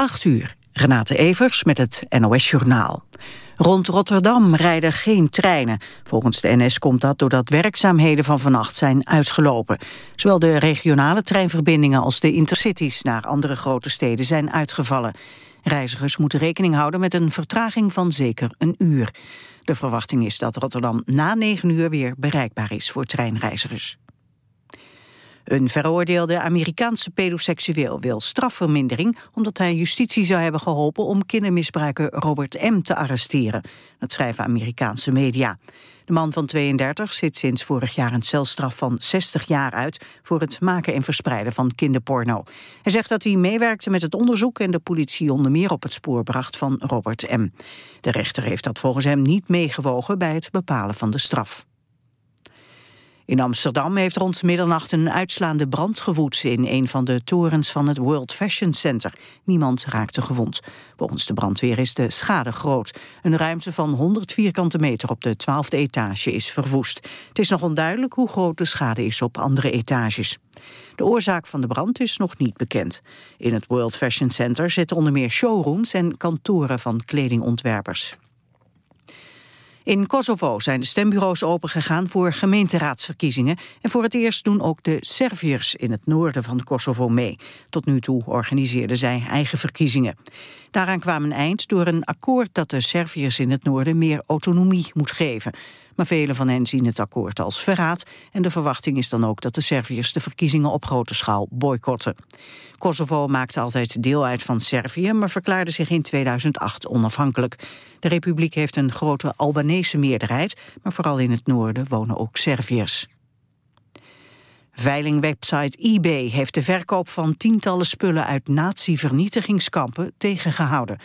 8 uur. Renate Evers met het NOS Journaal. Rond Rotterdam rijden geen treinen. Volgens de NS komt dat doordat werkzaamheden van vannacht zijn uitgelopen. Zowel de regionale treinverbindingen als de intercities naar andere grote steden zijn uitgevallen. Reizigers moeten rekening houden met een vertraging van zeker een uur. De verwachting is dat Rotterdam na 9 uur weer bereikbaar is voor treinreizigers. Een veroordeelde Amerikaanse pedoseksueel wil strafvermindering... omdat hij justitie zou hebben geholpen om kindermisbruiker Robert M. te arresteren. Dat schrijven Amerikaanse media. De man van 32 zit sinds vorig jaar een celstraf van 60 jaar uit... voor het maken en verspreiden van kinderporno. Hij zegt dat hij meewerkte met het onderzoek... en de politie onder meer op het spoor bracht van Robert M. De rechter heeft dat volgens hem niet meegewogen... bij het bepalen van de straf. In Amsterdam heeft rond middernacht een uitslaande brand gewoed in een van de torens van het World Fashion Center. Niemand raakte gewond. Volgens de brandweer is de schade groot. Een ruimte van 100 vierkante meter op de 12e etage is verwoest. Het is nog onduidelijk hoe groot de schade is op andere etages. De oorzaak van de brand is nog niet bekend. In het World Fashion Center zitten onder meer showrooms en kantoren van kledingontwerpers. In Kosovo zijn de stembureaus opengegaan voor gemeenteraadsverkiezingen en voor het eerst doen ook de Serviërs in het noorden van Kosovo mee. Tot nu toe organiseerden zij eigen verkiezingen. Daaraan kwam een eind door een akkoord dat de Serviërs in het noorden meer autonomie moet geven. Maar velen van hen zien het akkoord als verraad en de verwachting is dan ook dat de Serviërs de verkiezingen op grote schaal boycotten. Kosovo maakte altijd deel uit van Servië, maar verklaarde zich in 2008 onafhankelijk. De republiek heeft een grote Albanese meerderheid, maar vooral in het noorden wonen ook Serviërs. Veilingwebsite eBay heeft de verkoop van tientallen spullen uit nazi-vernietigingskampen tegengehouden.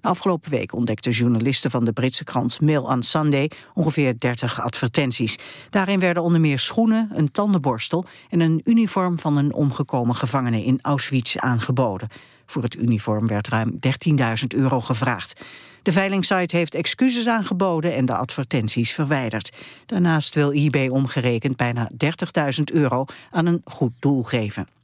Afgelopen week ontdekten journalisten van de Britse krant Mail on Sunday ongeveer 30 advertenties. Daarin werden onder meer schoenen, een tandenborstel en een uniform van een omgekomen gevangene in Auschwitz aangeboden. Voor het uniform werd ruim 13.000 euro gevraagd. De veilingsite heeft excuses aangeboden en de advertenties verwijderd. Daarnaast wil eBay omgerekend bijna 30.000 euro aan een goed doel geven.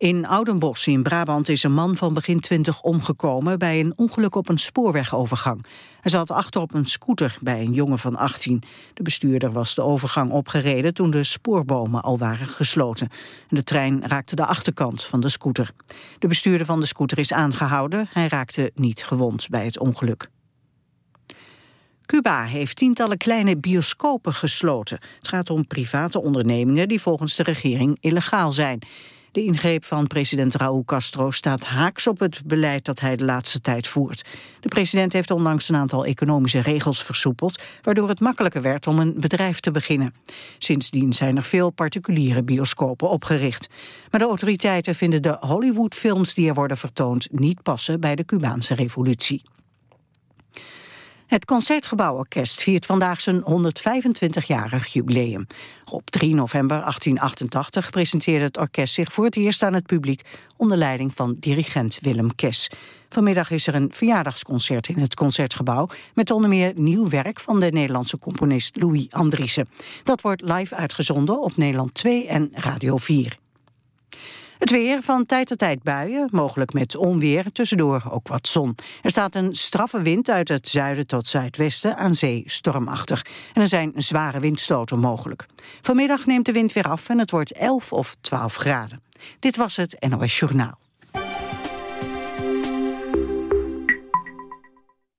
In Oudenbosch in Brabant is een man van begin 20 omgekomen bij een ongeluk op een spoorwegovergang. Hij zat achter op een scooter bij een jongen van 18. De bestuurder was de overgang opgereden toen de spoorbomen al waren gesloten. De trein raakte de achterkant van de scooter. De bestuurder van de scooter is aangehouden. Hij raakte niet gewond bij het ongeluk. Cuba heeft tientallen kleine bioscopen gesloten. Het gaat om private ondernemingen die volgens de regering illegaal zijn. De ingreep van president Raúl Castro staat haaks op het beleid dat hij de laatste tijd voert. De president heeft onlangs een aantal economische regels versoepeld, waardoor het makkelijker werd om een bedrijf te beginnen. Sindsdien zijn er veel particuliere bioscopen opgericht. Maar de autoriteiten vinden de Hollywoodfilms die er worden vertoond niet passen bij de Cubaanse revolutie. Het Concertgebouworkest viert vandaag zijn 125-jarig jubileum. Op 3 november 1888 presenteerde het orkest zich voor het eerst aan het publiek onder leiding van dirigent Willem Kes. Vanmiddag is er een verjaardagsconcert in het Concertgebouw met onder meer nieuw werk van de Nederlandse componist Louis Andriessen. Dat wordt live uitgezonden op Nederland 2 en Radio 4. Het weer van tijd tot tijd buien, mogelijk met onweer, tussendoor ook wat zon. Er staat een straffe wind uit het zuiden tot zuidwesten, aan zee stormachtig. En er zijn zware windstoten mogelijk. Vanmiddag neemt de wind weer af en het wordt 11 of 12 graden. Dit was het NOS Journaal.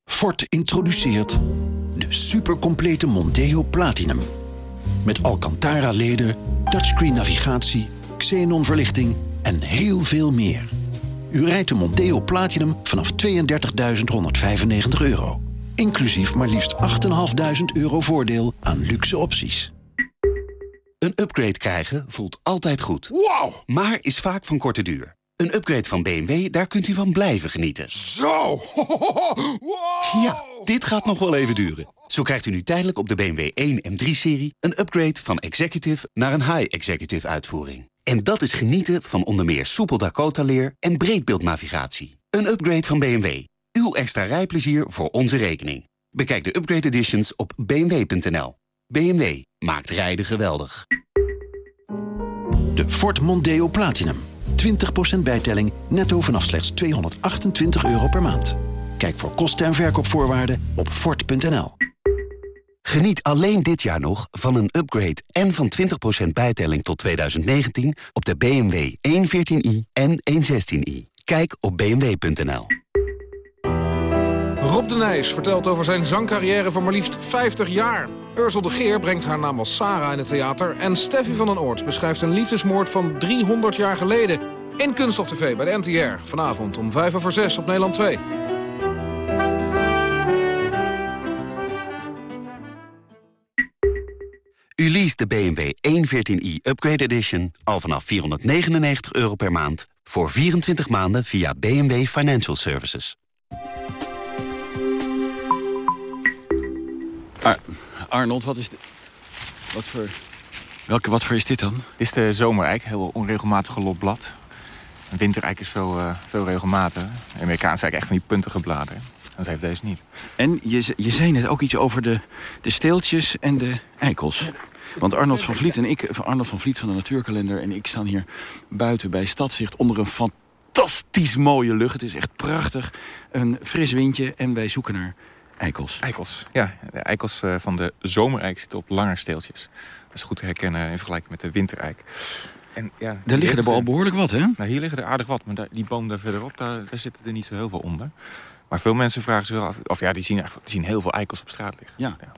Ford introduceert de supercomplete Monteo Platinum. Met Alcantara leder, touchscreen navigatie, xenon verlichting en heel veel meer. U rijdt de Monteo Platinum vanaf 32.195 euro. Inclusief maar liefst 8.500 euro voordeel aan luxe opties. Een upgrade krijgen voelt altijd goed. Wow! Maar is vaak van korte duur. Een upgrade van BMW, daar kunt u van blijven genieten. Zo! Wow! Ja, dit gaat nog wel even duren. Zo krijgt u nu tijdelijk op de BMW 1 en 3-serie... een upgrade van executive naar een high-executive uitvoering. En dat is genieten van onder meer soepel Dakota-leer en breedbeeldnavigatie. Een upgrade van BMW. Uw extra rijplezier voor onze rekening. Bekijk de upgrade editions op bmw.nl. BMW maakt rijden geweldig. De Ford Mondeo Platinum. 20% bijtelling netto vanaf slechts 228 euro per maand. Kijk voor kosten en verkoopvoorwaarden op fort.nl. Geniet alleen dit jaar nog van een upgrade en van 20% bijtelling tot 2019 op de BMW 114i en 116i. Kijk op bmw.nl. Rob de Nijs vertelt over zijn zangcarrière van maar liefst 50 jaar. Ursel de Geer brengt haar naam als Sarah in het theater... en Steffi van den Oort beschrijft een liefdesmoord van 300 jaar geleden... in Kunststof TV bij de NTR. Vanavond om 5 over 6 op Nederland 2. U leest de BMW 114i Upgrade Edition al vanaf 499 euro per maand... voor 24 maanden via BMW Financial Services. Ar Arnold, wat is dit? Wat voor, welke, wat voor is dit dan? Dit is de zomereik, heel onregelmatig gelot blad. Een wintereik is veel, uh, veel regelmatig. De Amerikaanse eik echt van die puntige bladeren. Dat heeft deze niet. En je, je zei net ook iets over de, de steeltjes en de eikels. Want Arnold van Vliet en ik, Arnold van Vliet van de Natuurkalender... en ik staan hier buiten bij Stadzicht onder een fantastisch mooie lucht. Het is echt prachtig. Een fris windje en wij zoeken naar eikels. Eikels, ja. De eikels eh, van de zomereik zitten op langer steeltjes. Dat is goed te herkennen in vergelijking met de wintereik. En, ja, daar liggen er al behoorlijk wat, hè? Nou, hier liggen er aardig wat, maar daar, die boom daar verderop, daar, daar zitten er niet zo heel veel onder. Maar veel mensen vragen zich af, of ja, die zien, die zien heel veel eikels op straat liggen. Ja. ja.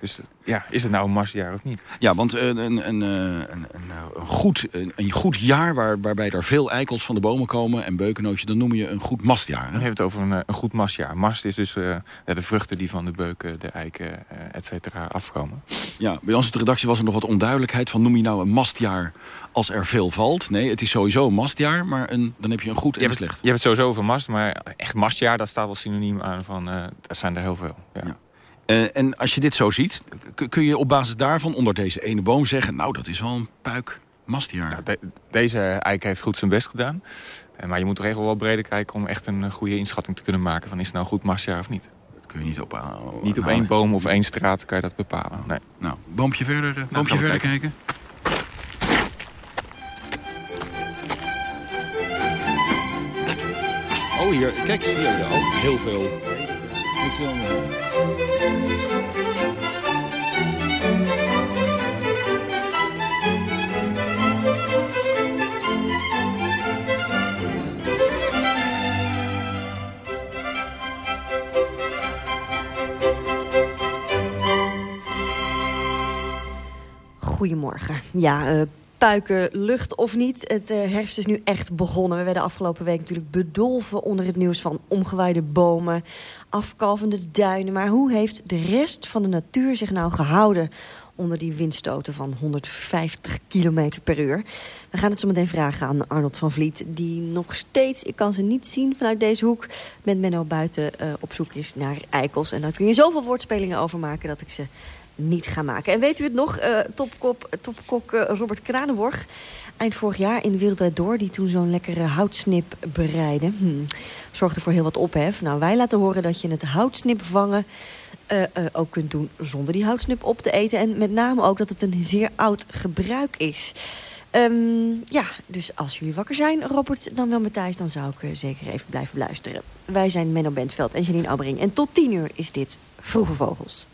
Dus ja, is het nou een marsjaar of niet? Ja, want een, een, een, een, een goed, een, goed jaar waar, waarbij er veel eikels van de bomen komen en beukennootjes, dan noem je een goed mastjaar. Hè? Dan heeft het over een, een goed mastjaar. Mast is dus uh, de vruchten die van de beuken, de eiken, uh, et cetera, afkomen. Ja, bij ons de redactie was er nog wat onduidelijkheid van noem je nou een mastjaar als er veel valt. Nee, het is sowieso een mastjaar, maar een, dan heb je een goed en je een slecht. Je hebt het sowieso over mast, maar echt mastjaar, dat staat wel synoniem aan van, uh, daar zijn er heel veel. ja. ja. Uh, en als je dit zo ziet, kun je op basis daarvan onder deze ene boom zeggen... nou, dat is wel een puik mastjaar. Nou, de, deze eik heeft goed zijn best gedaan. Uh, maar je moet echt wel breder kijken om echt een goede inschatting te kunnen maken... van is het nou goed mastjaar of niet. Dat kun je niet op uh, Niet op nou, één boom of één straat kan je dat bepalen. Nee. Nou, boompje verder, nou, boompje verder kijken. kijken. Oh, hier, kijk, hier, ja, ook heel veel. Goedemorgen. Ja, uh, puiken, lucht of niet. Het uh, herfst is nu echt begonnen. We werden afgelopen week natuurlijk bedolven onder het nieuws van omgewaaide bomen, afkalvende duinen. Maar hoe heeft de rest van de natuur zich nou gehouden onder die windstoten van 150 km per uur? We gaan het zo meteen vragen aan Arnold van Vliet, die nog steeds, ik kan ze niet zien vanuit deze hoek, met Menno buiten uh, op zoek is naar eikels. En daar kun je zoveel woordspelingen over maken dat ik ze niet gaan maken. En weet u het nog, uh, topkop, topkok uh, Robert Kranenborg... eind vorig jaar in Wereld Door... die toen zo'n lekkere houtsnip bereidde... Hm, zorgde voor heel wat ophef. Nou, wij laten horen dat je het houtsnip vangen... Uh, ook kunt doen zonder die houtsnip op te eten. En met name ook dat het een zeer oud gebruik is. Um, ja, dus als jullie wakker zijn, Robert, dan wel Matthijs... dan zou ik zeker even blijven luisteren. Wij zijn Menno Bentveld en Janine Abbering. En tot tien uur is dit Vroege Vogels.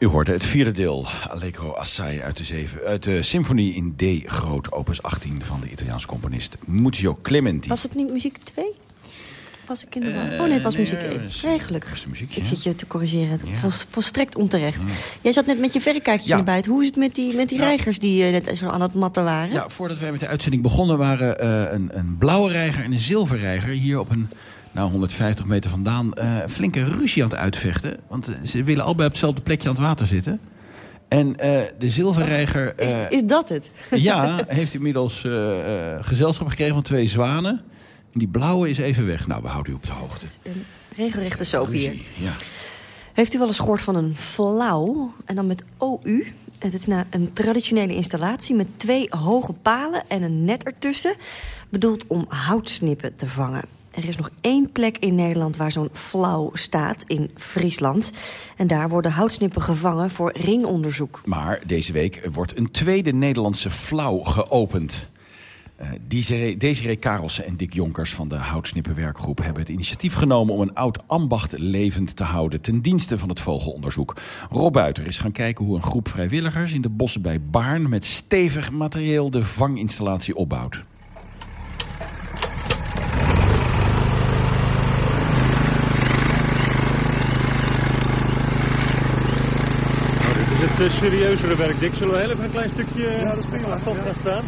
U hoorde het vierde deel, Allegro Assai uit de, zeven, uit de symfonie in D groot, opus 18 van de Italiaanse componist Muzio Clementi. Was het niet muziek 2? Was ik in de war? oh nee, het was nee, muziek 1. was- Nee, gelukkig. muziek, ik ja. zit je te corrigeren. Ja. Vol, volstrekt onterecht. Jij zat net met je verrekijkje Ja. naar buiten. Hoe is het met die, met die Ja. reigers die eh, net zo aan het matten waren? Ja, voordat wij met de uitzending begonnen waren eh, een, een blauwe reiger en een zilverreiger hier op een nou, 150 meter vandaan eh, flinke ruzie aan het uitvechten. Want eh, ze willen allebei op hetzelfde plekje aan het water zitten. En eh, de zilverreiger Is, is dat het? ja, heeft inmiddels gezelschap gekregen van twee zwanen. En die blauwe is even weg. Nou, we houden u op de hoogte. Een regelrechte soap hier. Ja. Heeft u wel eens gehoord van een flauw? En dan met OU. Het is nou een traditionele installatie met twee hoge palen en een net ertussen. Bedoeld om houtsnippen te vangen. Er is nog één plek in Nederland waar zo'n flauw staat, in Friesland. En daar worden houtsnippen gevangen voor ringonderzoek. Maar deze week wordt een tweede Nederlandse flauw geopend. Desiree, Desiree Karelsen en Dick Jonkers van de Houtsnippenwerkgroep... hebben het initiatief genomen om een oud ambacht levend te houden... ten dienste van het vogelonderzoek. Rob Buiter is gaan kijken hoe een groep vrijwilligers... in de bossen bij Baarn met stevig materieel de vanginstallatie opbouwt. Nou, dit is het eh, serieuzere werk, Dick. Zullen we heel even een klein stukje ja, dat afstand gaan staan?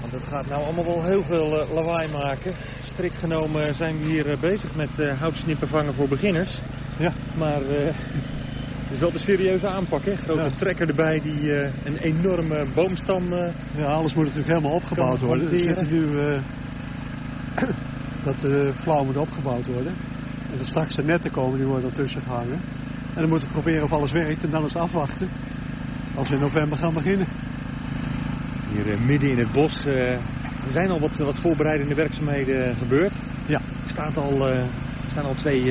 Want het gaat nou allemaal wel heel veel eh, lawaai maken. Strikt genomen zijn we hier eh, bezig met eh, houtsnippen vangen voor beginners. Ja. Maar eh, het is wel de serieuze aanpak, hè? Grote trekker erbij die eh, een enorme boomstam... eh, Ja, alles moet natuurlijk helemaal opgebouwd worden. Dus zitten nu eh, dat de flauw moet opgebouwd worden. En de netten komen, die worden ertussen gehangen. En dan moeten we proberen of alles werkt en dan eens afwachten. Als we in november gaan beginnen. Hier eh, midden in het bos eh, er zijn al wat, wat voorbereidende werkzaamheden gebeurd. Ja. Er staat al, eh, staan al twee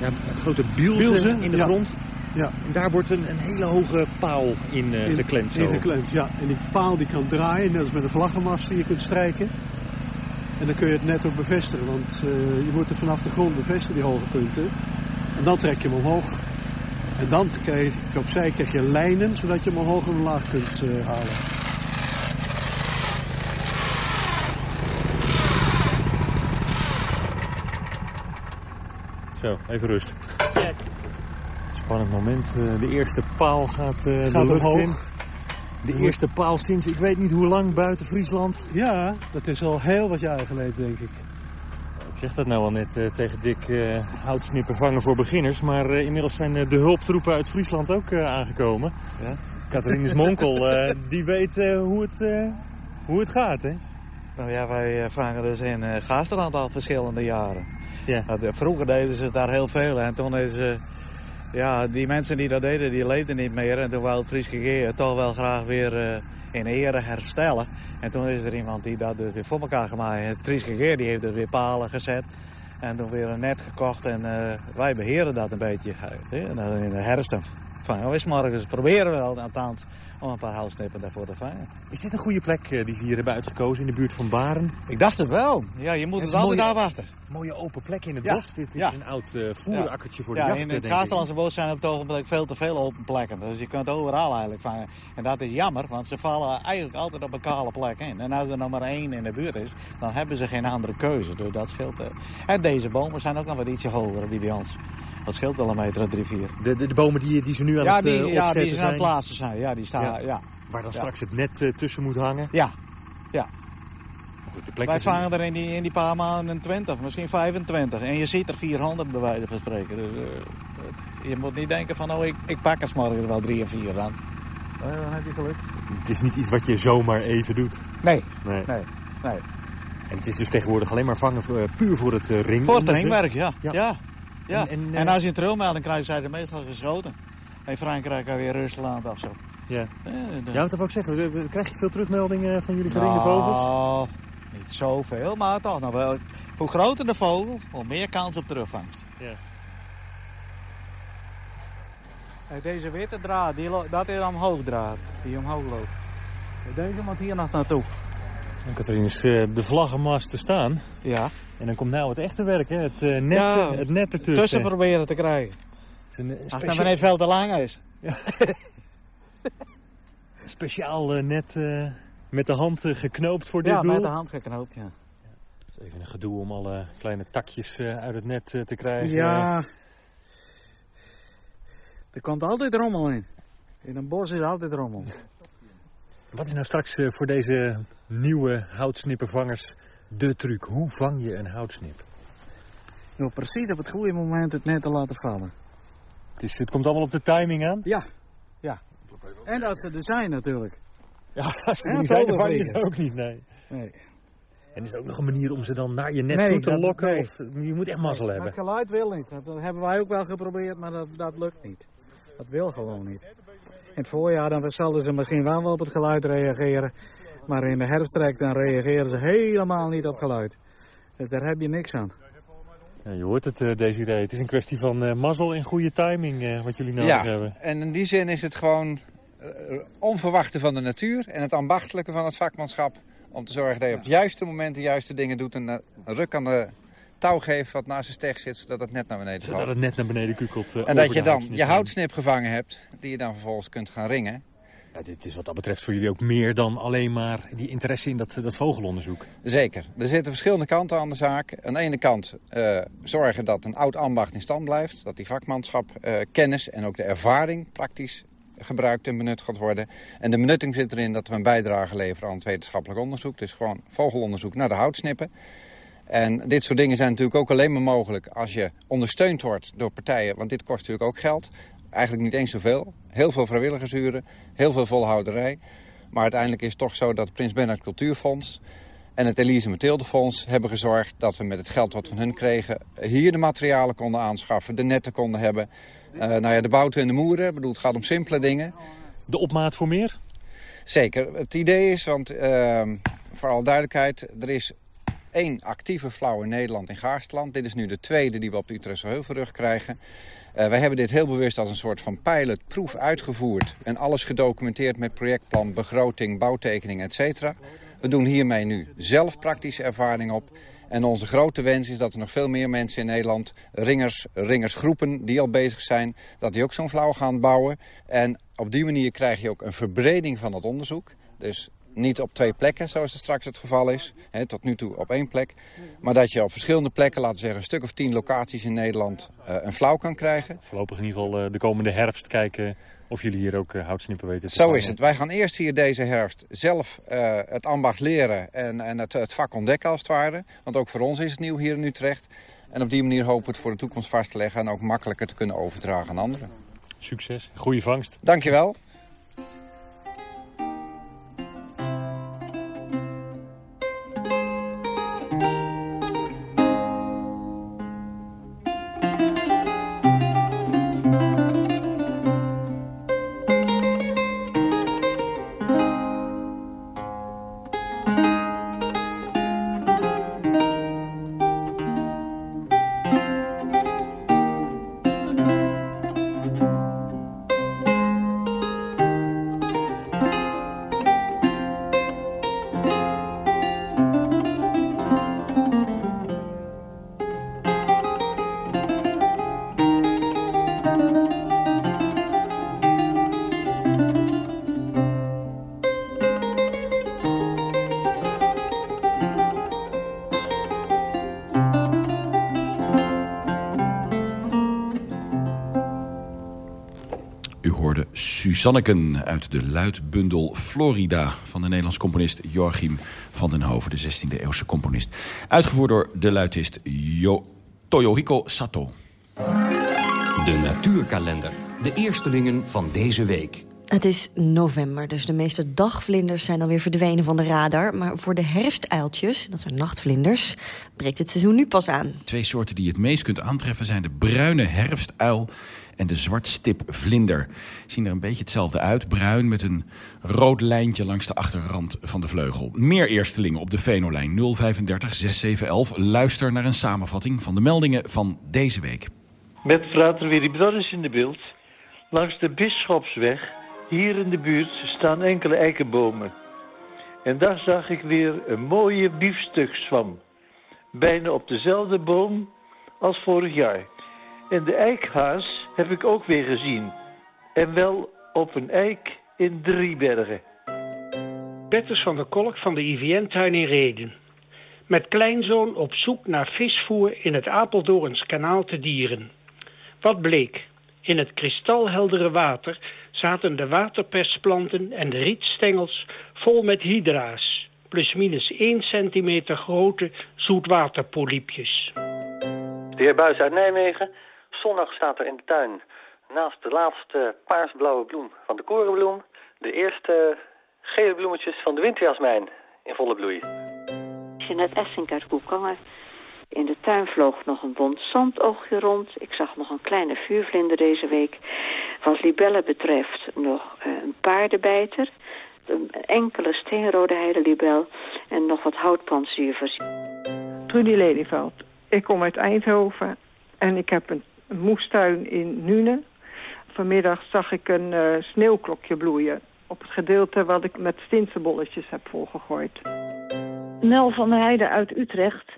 ja, grote bielsen, in de ja. grond. Ja. En daar wordt een, een hele hoge paal in, In- geklemd. Zo. Ingeklemd, ja. En die paal die kan draaien, net als met een vlaggenmast die je kunt strijken. En dan kun je het net ook bevestigen, want eh, je moet er vanaf de grond bevestigen, die hoge punten. En dan trek je hem omhoog. En dan krijg je opzij krijg je lijnen, zodat je hem omhoog en omlaag kunt eh, halen. Zo, even rust. Spannend moment. eh, de eerste paal gaat, eh, de Gaat lucht omhoog. in. De eerste paal sinds ik weet niet hoe lang buiten Friesland. Ja, dat is al heel wat jaren geleden, denk ik. Ik zeg dat nou al net eh, tegen Dick, eh houtsnippen vangen voor beginners. Maar eh, inmiddels zijn de hulptroepen uit Friesland ook aangekomen. Ja? Catharinus Monkel, die weet hoe, het, hoe het gaat, hè? Nou ja, wij vangen dus in uh, Gaasterland al verschillende jaren. Ja. Nou, vroeger deden ze daar heel veel en toen is... ja, die mensen die dat deden, die leefden niet meer. En toen wou het Friese Geer toch wel graag weer eh, in ere herstellen. En toen is er iemand die dat dus weer voor elkaar gemaakt heeft. Geer die heeft dus weer palen gezet. En toen weer een net gekocht en eh, wij beheren dat een beetje. En dan in de herfst vangen we morgens. Proberen we wel, althans, om een paar houtsnippen daarvoor te vangen. Is dit een goede plek eh, die ze hier hebben uitgekozen in de buurt van Baren? Ik dacht het wel. Ja, je moet Het het altijd mooi- afwachten. Mooie open plek in het Ja, bos. Dit, dit ja. is een oud eh voerakkertje voor de ja, jacht, in denk het ik. Gasterlandse bos zijn op het ogenblik veel te veel open plekken. Dus je kunt overal eigenlijk vangen. En dat is jammer, want ze vallen eigenlijk altijd op een kale plek in. En als er nog maar één in de buurt is, dan hebben ze geen andere keuze. Dus dat scheelt. eh. En deze bomen zijn ook nog wat ietsje hoger die bij ons. Dat scheelt wel een meter of drie, vier. De, de, de bomen die, die ze nu aan Ja, het eh, die, ja, die zijn aan zijn. het plaatsen zijn. Ja, die staan, Ja. ja. Waar dan straks het net tussen moet hangen. Ja. Goed, de plek Wij vangen er in die, in die paar maanden 20, misschien 25. En je ziet er 400 bij wijze van spreken. Dus eh, je moet niet denken van, oh, ik, ik pak er 's morgens wel drie of vier dan. Eh, dan heb je geluk. Het is niet iets wat je zomaar even doet. Nee, Nee. nee, nee. En het is dus tegenwoordig alleen maar vangen voor, eh, puur voor het eh, ring. Voor het ringwerk, ja. Ja. ja. ja. En- En, en, als je een trilmelding krijgt, zijn ze meestal geschoten. In Frankrijk weer Rusland of zo. Ja. Ja, wat heb ik ook zeggen? Krijg je veel terugmeldingen van jullie geringde vogels? Nou, niet zoveel, maar toch nog wel. Hoe groter de vogel, hoe meer kans op terugvangst. Ja. Kijk, Deze witte draad, die, lo- dat is omhoog draad, die omhoog loopt. Deze moet hier nog naartoe. Dan Katrien is eh, de vlaggenmast te staan. Ja. En dan komt nou het echte werk, hè? Het, eh, net, Ja, het net ertussen. Tussen proberen te krijgen. Het is een eh, Als het niet veel te lang is. speciaal eh, net eh, met de hand eh, geknoopt voor dit Ja, doel. met de hand geknoopt, ja. Even een gedoe om alle kleine takjes eh, uit het net eh, te krijgen. Ja. Er komt altijd rommel in. In een bos is altijd rommel. Wat is nou straks voor deze nieuwe houtsnippervangers de truc? Hoe vang je een houtsnip? Door precies op het goede moment het net te laten vallen. Het, is, het komt allemaal op de timing aan. Ja, ja. En dat ze er zijn natuurlijk. Ja, als ze Ja, niet zijn, dan vang je ook niet. Nee. Nee. En is er ook nog een manier om ze dan naar je net Nee, toe te dat- lokken? nee. Of, je moet echt mazzel hebben. Het geluid wil niet. Dat hebben wij ook wel geprobeerd, maar dat, dat lukt niet. Dat wil gewoon niet. In het voorjaar dan zullen ze misschien wel op het geluid reageren. Maar in de herfsttrek dan reageren ze helemaal niet op geluid. Dus daar heb je niks aan. Ja, je hoort het, eh Desiree. Het is een kwestie van eh, mazzel en goede timing eh, wat jullie nodig ja, hebben. en in die zin is het gewoon eh, onverwachte van de natuur en het ambachtelijke van het vakmanschap. Om te zorgen dat je op het juiste moment de juiste dingen doet en eh, een ruk aan de touw geeft wat naast de steg zit, zodat het net naar beneden Zodat valt. het net naar beneden kukelt. eh, En dat je dan je houtsnip gevangen hebt, die je dan vervolgens kunt gaan ringen. Ja, dit is wat dat betreft voor jullie ook meer dan alleen maar die interesse in dat, dat vogelonderzoek. Zeker. Er zitten verschillende kanten aan de zaak. Aan de ene kant eh, zorgen dat een oud ambacht in stand blijft. Dat die vakmanschap eh, kennis en ook de ervaring praktisch gebruikt en benut gaat worden. En de benutting zit erin dat we een bijdrage leveren aan het wetenschappelijk onderzoek. Dus gewoon vogelonderzoek naar de houtsnippen. En dit soort dingen zijn natuurlijk ook alleen maar mogelijk als je ondersteund wordt door partijen. Want dit kost natuurlijk ook geld. Eigenlijk niet eens zoveel. Heel veel vrijwilligersuren, heel veel volhouderij. Maar uiteindelijk is het toch zo dat het Prins Bernhard Cultuurfonds en het Elise Mathilde Fonds hebben gezorgd dat we met het geld wat we van hun kregen hier de materialen konden aanschaffen, de netten konden hebben. Eh nou ja, de bouten en de moeren, Ik bedoel, het gaat om simpele dingen. De opmaat voor meer? Zeker. Het idee is, want ehm, voor alle duidelijkheid, er is één actieve flauw in Nederland in Gaarstland. Dit is nu de tweede die we op de Utrechtse Heuvelrug krijgen. Eh, wij hebben dit heel bewust als een soort van pilotproef uitgevoerd. En alles gedocumenteerd met projectplan, begroting, bouwtekening, etc. We doen hiermee nu zelf praktische ervaring op. En onze grote wens is dat er nog veel meer mensen in Nederland, ringers, ringersgroepen die al bezig zijn, dat die ook zo'n flauw gaan bouwen. En op die manier krijg je ook een verbreding van het onderzoek. Dus niet op twee plekken, zoals het straks het geval is. Hè, tot nu toe op één plek. Maar dat je op verschillende plekken, laten we zeggen een stuk of tien locaties in Nederland, eh, een flauw kan krijgen. Voorlopig in ieder geval eh, de komende herfst kijken of jullie hier ook eh, houtsnippen weten te Zo is het. Wij gaan eerst hier deze herfst zelf eh, het ambacht leren en, en het, het vak ontdekken als het ware. Want ook voor ons is het nieuw hier in Utrecht. En op die manier hopen we het voor de toekomst vast te leggen en ook makkelijker te kunnen overdragen aan anderen. Succes, goede vangst. Dankjewel. Hoorde Suzanneken uit de luidbundel Florida... van de Nederlandse componist Joachim van den Hoven, de 16e eeuwse componist. Uitgevoerd door de luitist jo Toyohiko Sato. De natuurkalender. De eerstelingen van deze week. Het is november, dus de meeste dagvlinders zijn alweer verdwenen van de radar. Maar voor de herfstuiltjes, dat zijn nachtvlinders, breekt het seizoen nu pas aan. Twee soorten die je het meest kunt aantreffen zijn de bruine herfstuil en de zwartstipvlinder. Zien er een beetje hetzelfde uit, bruin met een rood lijntje langs de achterrand van de vleugel. Meer eerstelingen op de Venolijn 035 6711. Luister naar een samenvatting van de meldingen van deze week. Met frater Willy Brothers in de beeld. Langs de Bisschopsweg, hier in de buurt, staan enkele eikenbomen. En daar zag ik weer een mooie biefstukzwam. Bijna op dezelfde boom als vorig jaar. En de eikhaas heb ik ook weer gezien. En wel op een eik in Driebergen. Petters van der Kolk van de IVN-tuin in Reden. Met kleinzoon op zoek naar visvoer in het Apeldoorns kanaal te dieren. Wat bleek? In het kristalheldere water zaten de waterpersplanten en de rietstengels vol met hydra's. Plus minus 1 centimeter grote zoetwaterpolypjes. De heer Buis uit Nijmegen. Zondag staat er in de tuin naast de laatste paarsblauwe bloem van de korenbloem... de eerste gele bloemetjes van de winterjasmijn in volle bloei. Jeanette Essink uit Koekangen. In de tuin vloog nog een bont zandoogje rond. Ik zag nog een kleine vuurvlinder deze week. Wat libellen betreft nog eh, een paardenbijter. Een enkele steenrode heidelibel en nog wat houtpansdier Trudy Lelyveld. Ik kom uit Eindhoven en ik heb een, moestuin in Nune. Vanmiddag zag ik een uh, sneeuwklokje bloeien op het gedeelte wat ik met stinsenbolletjes heb volgegooid. Nel van der Heijden uit Utrecht.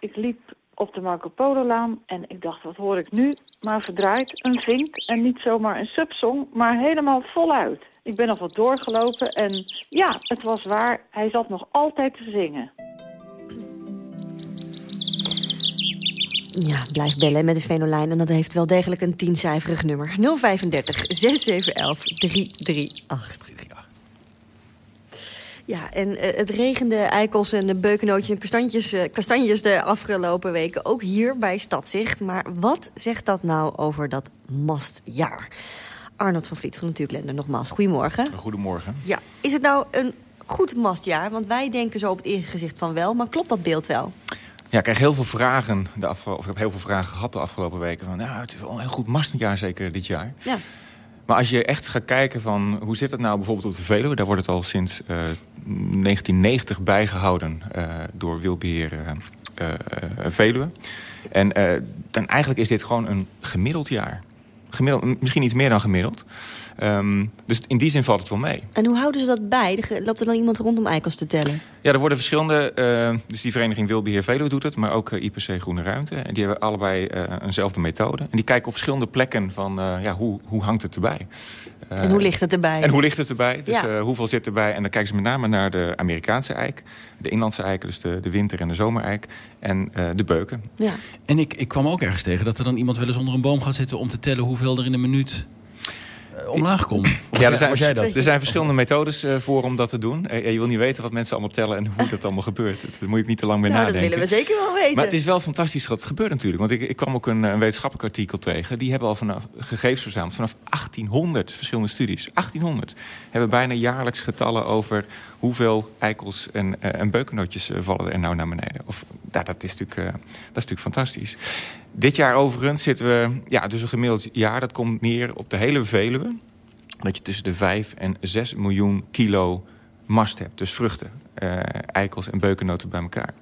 Ik liep op de Marco Polo-laan en ik dacht, wat hoor ik nu? Maar verdraaid, een vink en niet zomaar een subsong, maar helemaal voluit. Ik ben nog wat doorgelopen en ja, het was waar, hij zat nog altijd te zingen. Ja, blijf bellen met de Venolijn en dat heeft wel degelijk een tiencijferig nummer. 035 6711 338. Ja, en uh, het regende eikels en de beukennootjes en kastanjes, uh, kastanjes de afgelopen weken. Ook hier bij Stadzicht. Maar wat zegt dat nou over dat mastjaar? Arnold van Vliet van Natuurklender, nogmaals. Goedemorgen. Goedemorgen. Ja, is het nou een goed mastjaar? Want wij denken zo op het eerste gezicht van wel. Maar klopt dat beeld wel? Ja, ik krijg heel veel vragen. De of ik heb heel veel vragen gehad de afgelopen weken. Van, nou, het is wel een heel goed mastjaar zeker dit jaar. Ja. Maar als je echt gaat kijken van hoe zit het nou bijvoorbeeld op de Veluwe... daar wordt het al sinds uh, 1990 bijgehouden uh, door Wilbeheer uh, Veluwe. En dan eigenlijk is dit gewoon een gemiddeld jaar. Gemiddeld, misschien iets meer dan gemiddeld. Um, dus in die zin valt het wel mee. En hoe houden ze dat bij? Loopt er dan iemand rondom eikels te tellen? Ja, er worden verschillende... Uh, dus die vereniging Wilbeheer Veluwe doet het, maar ook uh, IPC Groene Ruimte. En die hebben allebei uh, eenzelfde methode. En die kijken op verschillende plekken van ja, hoe, hoe hangt het erbij. en hoe ligt het erbij? En hoe ligt het erbij? Dus ja. hoeveel zit erbij? En dan kijken ze met name naar de Amerikaanse eik. De inlandse eiken, dus de, de winter- en de zomereik. En de beuken. Ja. En ik, ik kwam ook ergens tegen dat er dan iemand wel eens onder een boom gaat zitten... om te tellen hoeveel er in een minuut omlaag komt. Ja, er zijn, dat? er zijn verschillende methodes uh, voor om dat te doen. Uh, je wil niet weten wat mensen allemaal tellen en hoe dat allemaal gebeurt. Dat moet je niet te lang meer nou, nadenken. dat willen we zeker wel weten. Maar het is wel fantastisch dat het gebeurt natuurlijk. Want ik, ik kwam ook een, een wetenschappelijk artikel tegen. Die hebben al vanaf gegevens verzameld. Vanaf 1800 verschillende studies. 1800 hebben bijna jaarlijks getallen over hoeveel eikels en, uh, en beukennootjes vallen er nou naar beneden. Of, nou, dat, is natuurlijk, dat is natuurlijk fantastisch. Dit jaar overigens zitten we, ja, dus een gemiddeld jaar, dat komt neer op de hele Veluwe. Dat je tussen de 5 en 6 miljoen kilo mast hebt, dus vruchten, uh, eikels en beukennoten bij elkaar.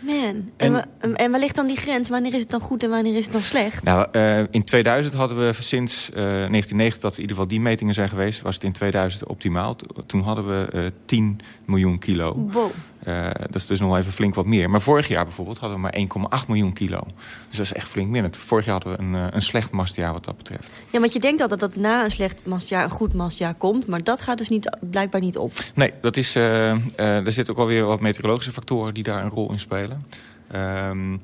Man, en, en, en waar ligt dan die grens? Wanneer is het dan goed en wanneer is het dan slecht? Nou, uh, in 2000 hadden we sinds uh, 1990, dat in ieder geval die metingen zijn geweest... was het in 2000 optimaal. Toen hadden we 10 miljoen kilo. Wow. Uh, dat is dus nog even flink wat meer. Maar vorig jaar bijvoorbeeld hadden we maar 1,8 miljoen kilo. Dus dat is echt flink minder. Vorig jaar hadden we een, uh, een slecht mastjaar wat dat betreft. Ja, want je denkt altijd dat na een slecht mastjaar een goed mastjaar komt. Maar dat gaat dus niet, blijkbaar niet op. Nee, dat is, uh, er zitten ook alweer wat meteorologische factoren die daar een rol in spelen. Um,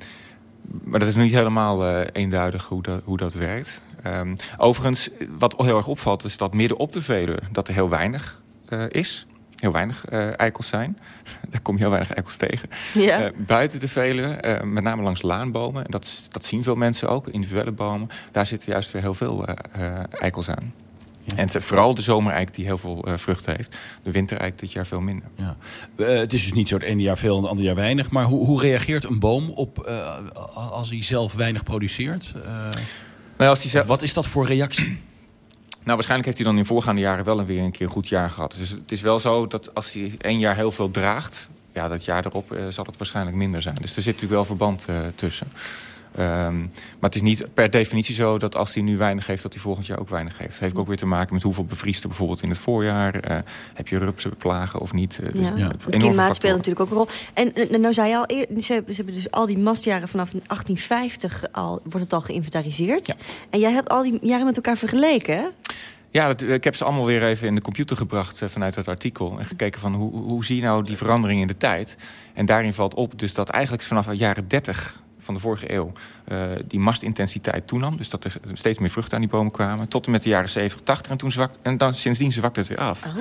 maar dat is niet helemaal eenduidig hoe dat, hoe dat werkt. Ehm, overigens, wat heel erg opvalt is dat midden op de Veluwe... dat er heel weinig is heel weinig uh, eikels zijn. Daar kom je heel weinig eikels tegen. Ja. Uh, buiten de Veluwe, uh, met name langs laanbomen... en dat, dat zien veel mensen ook, individuele bomen... daar zitten juist weer heel veel eikels aan. Ja. En het, vooral de zomereik die heel veel vruchten heeft. De wintereik dit jaar veel minder. Ja. het is dus niet zo het ene jaar veel en het andere jaar weinig. Maar hoe, hoe reageert een boom op als hij zelf weinig produceert? nou, als hij zelf... Wat is dat voor reactie? Nou, waarschijnlijk heeft hij dan in voorgaande jaren wel weer een keer een goed jaar gehad. Dus het is wel zo dat als hij één jaar heel veel draagt... ja, dat jaar erop uh, zal het waarschijnlijk minder zijn. Dus er zit natuurlijk wel verband uh, tussen. Um, maar het is niet per definitie zo dat als hij nu weinig heeft... dat hij volgend jaar ook weinig heeft. Het heeft ook weer te maken met hoeveel bevriest er bijvoorbeeld in het voorjaar. Uh, heb je rupsenplagen of niet? Uh, dus ja. Het klimaat speelt natuurlijk ook een rol. En, nou zei je al, ze, ze hebben dus al die mastjaren vanaf 1850 al, wordt het al geïnventariseerd. Ja. En jij hebt al die jaren met elkaar vergeleken, hè? Ja, dat, ik heb ze allemaal weer even in de computer gebracht uh, vanuit het artikel. En gekeken van hoe, hoe zie je nou die verandering in de tijd. En daarin valt op dus dat eigenlijk vanaf de jaren 30 van de vorige eeuw... Uh, die mastintensiteit toenam. Dus dat er steeds meer vruchten aan die bomen kwamen. Tot en met de jaren 70, 80. En, toen zwakt, en dan, sindsdien zwakte het weer af. Oh.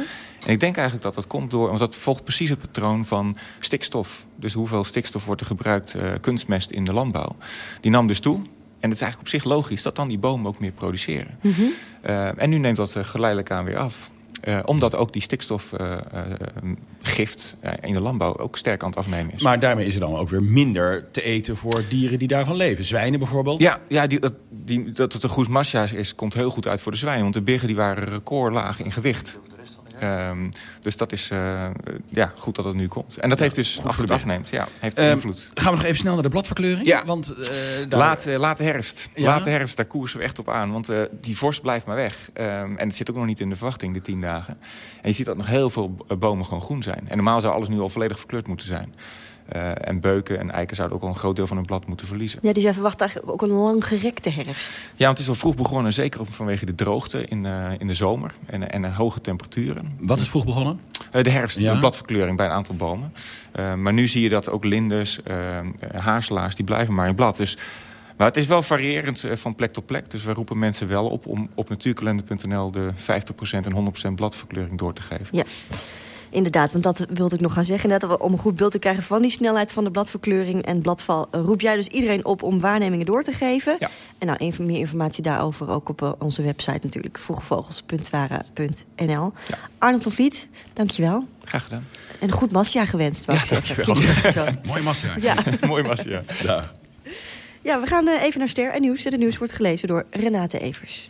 En ik denk eigenlijk dat dat komt door... want dat volgt precies het patroon van stikstof. Dus hoeveel stikstof wordt er gebruikt, uh, kunstmest in de landbouw. Die nam dus toe. En het is eigenlijk op zich logisch dat dan die bomen ook meer produceren. Mm -hmm. uh, en nu neemt dat geleidelijk aan weer af. Uh, omdat ook die stikstofgift uh, in de landbouw ook sterk aan het afnemen is. Maar daarmee is er dan ook weer minder te eten voor dieren die daarvan leven. Zwijnen bijvoorbeeld? Ja, ja die, dat, die, dat het een goed masja is, komt heel goed uit voor de zwijnen. Want de biggen die waren recordlaag in gewicht. Um, dus dat is uh, ja, goed dat het nu komt. En dat ja, heeft dus, het afneemt, ja, heeft um, invloed. Gaan we nog even snel naar de bladverkleuring? Ja, want, uh, daar... late, late herfst. Ja? Late herfst, daar koersen we echt op aan. Want uh, die vorst blijft maar weg. Um, en het zit ook nog niet in de verwachting, de tien dagen. En je ziet dat nog heel veel bomen gewoon groen zijn. En normaal zou alles nu al volledig verkleurd moeten zijn. Uh, en beuken en eiken zouden ook al een groot deel van hun blad moeten verliezen. Ja, dus jij verwacht eigenlijk ook een langgerekte herfst. Ja, want het is al vroeg begonnen. Zeker vanwege de droogte in, uh, in de zomer en, en hoge temperaturen. Wat is vroeg begonnen? Uh, de herfst, ja. de bladverkleuring bij een aantal bomen. maar nu zie je dat ook linders, haarselaars, die blijven maar in blad. Dus maar het is wel variërend uh, van plek tot plek. Dus we roepen mensen wel op om op natuurkalender.nl de 50% en 100% bladverkleuring door te geven. Ja. Inderdaad, want dat wilde ik nog gaan zeggen. Inderdaad, om een goed beeld te krijgen van die snelheid van de bladverkleuring en bladval... roep jij dus iedereen op om waarnemingen door te geven. Ja. En nou, even meer informatie daarover ook op uh, onze website natuurlijk. vroegevogels.wara.nl ja. Arnold van Vliet, dankjewel. Graag gedaan. En een goed masjaar gewenst, wou ja, ik zeggen. Mooi masjaar. Ja. Mooi masjaar. Ja. ja, we gaan uh, even naar Ster en Nieuws. En het nieuws wordt gelezen door Renate Evers.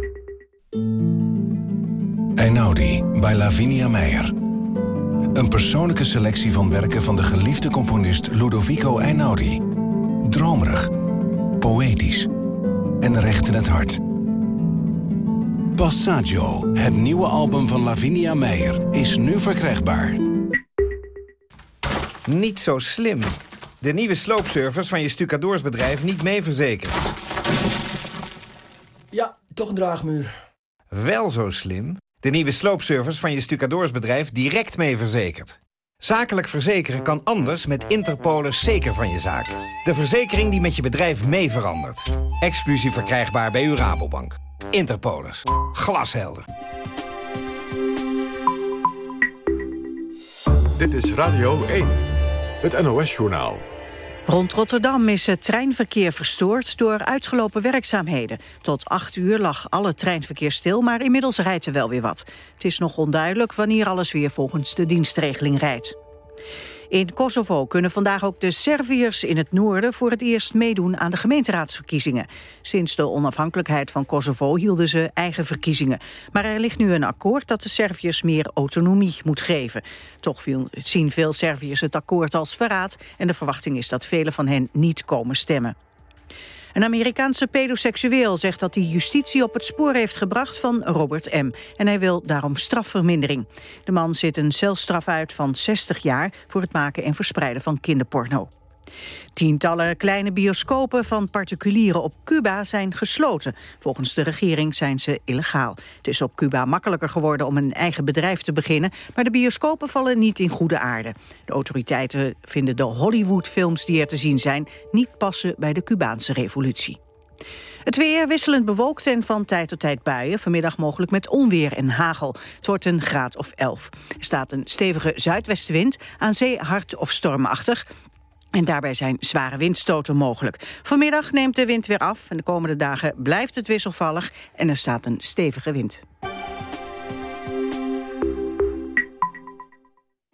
Einaudi bij Lavinia Meijer. Een persoonlijke selectie van werken van de geliefde componist Ludovico Einaudi. Dromerig, poëtisch en recht in het hart. Passaggio, het nieuwe album van Lavinia Meijer, is nu verkrijgbaar. Niet zo slim. De nieuwe sloopservice van je stucadoorsbedrijf niet mee verzekerd. Ja, toch een draagmuur. Wel zo slim. De nieuwe sloopservice van je stucadoorsbedrijf direct mee verzekerd. Zakelijk verzekeren kan anders met Interpolis zeker van je zaak. De verzekering die met je bedrijf mee verandert. Exclusief verkrijgbaar bij uw Rabobank. Interpolis. Glashelder. Dit is Radio 1. Het NOS-journaal. Rond Rotterdam is het treinverkeer verstoord door uitgelopen werkzaamheden. Tot acht uur lag alle treinverkeer stil, maar inmiddels rijdt er wel weer wat. Het is nog onduidelijk wanneer alles weer volgens de dienstregeling rijdt. In Kosovo kunnen vandaag ook de Serviërs in het noorden voor het eerst meedoen aan de gemeenteraadsverkiezingen. Sinds de onafhankelijkheid van Kosovo hielden ze eigen verkiezingen. Maar er ligt nu een akkoord dat de Serviërs meer autonomie moet geven. Toch zien veel Serviërs het akkoord als verraad en de verwachting is dat velen van hen niet komen stemmen. Een Amerikaanse pedoseksueel zegt dat hij justitie op het spoor heeft gebracht van Robert M. En hij wil daarom strafvermindering. De man zit een celstraf uit van 60 jaar voor het maken en verspreiden van kinderporno. Tientallen kleine bioscopen van particulieren op Cuba zijn gesloten. Volgens de regering zijn ze illegaal. Het is op Cuba makkelijker geworden om een eigen bedrijf te beginnen... maar de bioscopen vallen niet in goede aarde. De autoriteiten vinden de Hollywoodfilms die er te zien zijn... niet passen bij de Cubaanse revolutie. Het weer wisselend bewolkt en van tijd tot tijd buien. Vanmiddag mogelijk met onweer en hagel. Het wordt een graad of 11. Er staat een stevige zuidwestenwind, aan zee hard of stormachtig. En daarbij zijn zware windstoten mogelijk. Vanmiddag neemt de wind weer af en de komende dagen blijft het wisselvallig en er staat een stevige wind.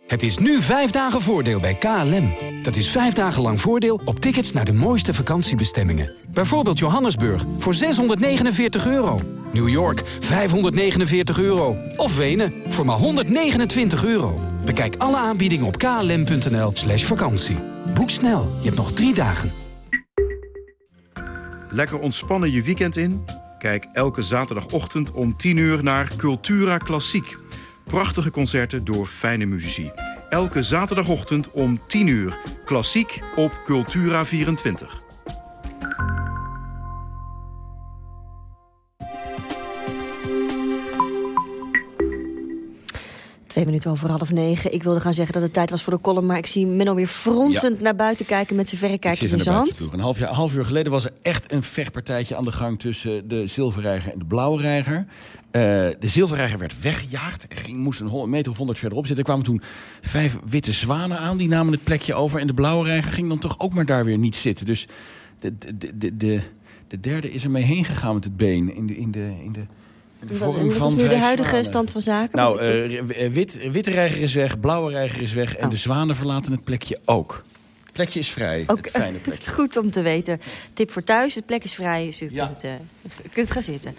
Het is nu vijf dagen voordeel bij KLM. Dat is vijf dagen lang voordeel op tickets naar de mooiste vakantiebestemmingen. Bijvoorbeeld Johannesburg voor 649 euro. New York 549 euro. Of Wenen voor maar 129 euro. Bekijk alle aanbiedingen op klm.nl slash vakantie. Boek snel, je hebt nog drie dagen. Lekker ontspannen je weekend in? Kijk elke zaterdagochtend om 10 uur naar Cultura Klassiek. Prachtige concerten door fijne muzici. Elke zaterdagochtend om 10 uur. Klassiek op Cultura 24. Twee minuten over half negen. Ik wilde gaan zeggen dat het tijd was voor de column... maar ik zie Menno weer fronsend naar buiten kijken... met zijn verrekijker in zijn hand. Een half, jaar, half uur geleden was er echt een vechtpartijtje aan de gang... tussen de zilverreiger en de blauwe reiger. Uh, de zilverreiger werd weggejaagd. Ging, moest een meter of honderd verderop zitten. Er kwamen toen vijf witte zwanen aan. Die namen het plekje over. En de blauwe reiger ging dan toch ook maar daar weer niet zitten. Dus de, de, de, de, de derde is ermee heen gegaan met het been in de... In de, in de de vorm van is nu de huidige stand van zaken? Nou, uh, wit, witte reiger is weg, blauwe reiger is weg... en Oh. de zwanen verlaten het plekje ook. Het plekje is vrij, Ook, het fijne plekje. Goed om te weten. Tip voor thuis, het plek is vrij, dus u kunt, uh, kunt gaan zitten.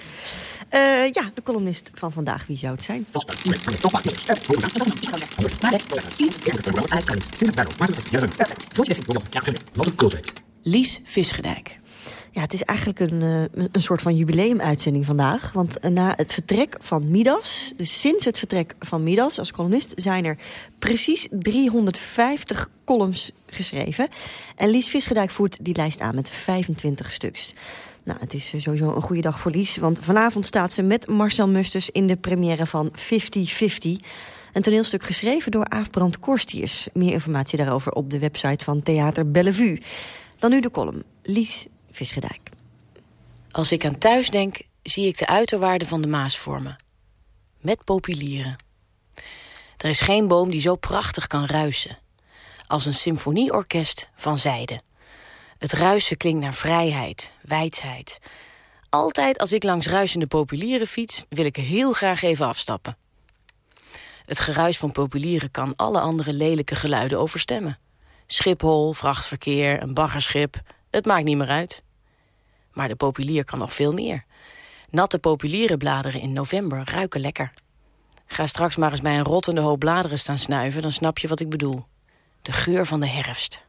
Uh, ja, de columnist van vandaag, wie zou het zijn? Lies Visgedijk. Ja, het is eigenlijk een, uh, een soort van jubileumuitzending vandaag. Want uh, na het vertrek van Midas, dus sinds het vertrek van Midas als columnist... zijn er precies 350 columns geschreven. En Lies Visgedijk voert die lijst aan met 25 stuks. Nou, het is sowieso een goede dag voor Lies. Want vanavond staat ze met Marcel Musters in de première van 50-50... Een toneelstuk geschreven door Aafbrand Korstiers. Meer informatie daarover op de website van Theater Bellevue. Dan nu de column. Lies Als ik aan thuis denk, zie ik de uiterwaarden van de Maas voor me. Met populieren. Er is geen boom die zo prachtig kan ruisen. Als een symfonieorkest van zijde. Het ruisen klinkt naar vrijheid, wijsheid. Altijd als ik langs ruisende populieren fiets... wil ik heel graag even afstappen. Het geruis van populieren kan alle andere lelijke geluiden overstemmen. Schiphol, vrachtverkeer, een baggerschip, het maakt niet meer uit. Maar de populier kan nog veel meer. Natte populierenbladeren in november ruiken lekker. Ga straks maar eens bij een rottende hoop bladeren staan snuiven... dan snap je wat ik bedoel. De geur van de herfst.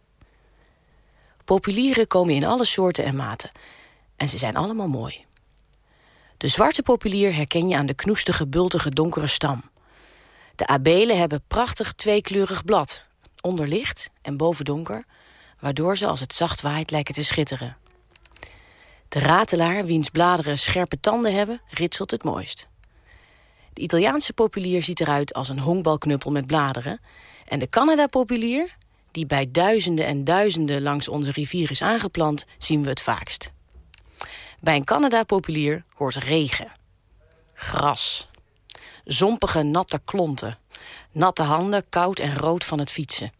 Populieren komen in alle soorten en maten. En ze zijn allemaal mooi. De zwarte populier herken je aan de knoestige, bultige, donkere stam. De abelen hebben prachtig tweekleurig blad. Onder licht en boven donker... waardoor ze als het zacht waait lijken te schitteren. De ratelaar, wiens bladeren scherpe tanden hebben, ritselt het mooist. De Italiaanse populier ziet eruit als een honkbalknuppel met bladeren... en de Canada-populier, die bij duizenden en duizenden langs onze rivier is aangeplant, zien we het vaakst. Bij een Canada-populier hoort regen, gras, zompige natte klonten, natte handen, koud en rood van het fietsen.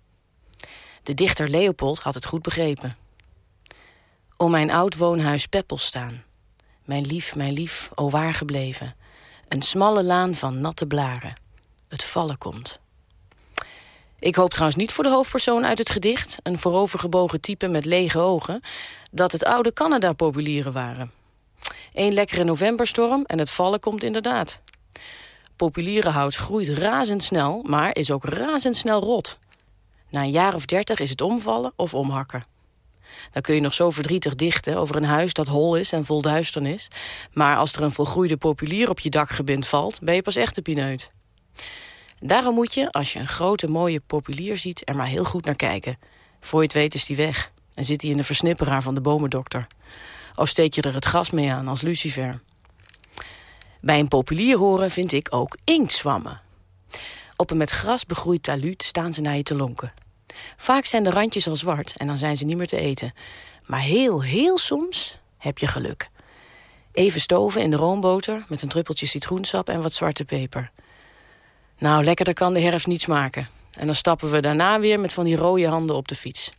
De dichter Leopold had het goed begrepen. Om mijn oud woonhuis Peppel staan. Mijn lief, mijn lief, o waar gebleven. Een smalle laan van natte blaren. Het vallen komt. Ik hoop trouwens niet voor de hoofdpersoon uit het gedicht... een voorovergebogen type met lege ogen... dat het oude Canada-populieren waren. Eén lekkere novemberstorm en het vallen komt inderdaad. Populierenhout groeit razendsnel, maar is ook razendsnel rot. Na een jaar of dertig is het omvallen of omhakken. Dan kun je nog zo verdrietig dichten over een huis dat hol is en vol duisternis. Maar als er een volgroeide populier op je dakgebind valt... ben je pas echt de pineut. Daarom moet je, als je een grote mooie populier ziet... er maar heel goed naar kijken. Voor je het weet is die weg. En zit hij in de versnipperaar van de bomendokter. Of steek je er het gas mee aan als lucifer. Bij een populier horen vind ik ook inktzwammen. Op een met gras begroeid taluut staan ze naar je te lonken. Vaak zijn de randjes al zwart en dan zijn ze niet meer te eten. Maar heel, heel soms heb je geluk. Even stoven in de roomboter met een druppeltje citroensap en wat zwarte peper. Nou, lekkerder kan de herfst niets maken. En dan stappen we daarna weer met van die rode handen op de fiets.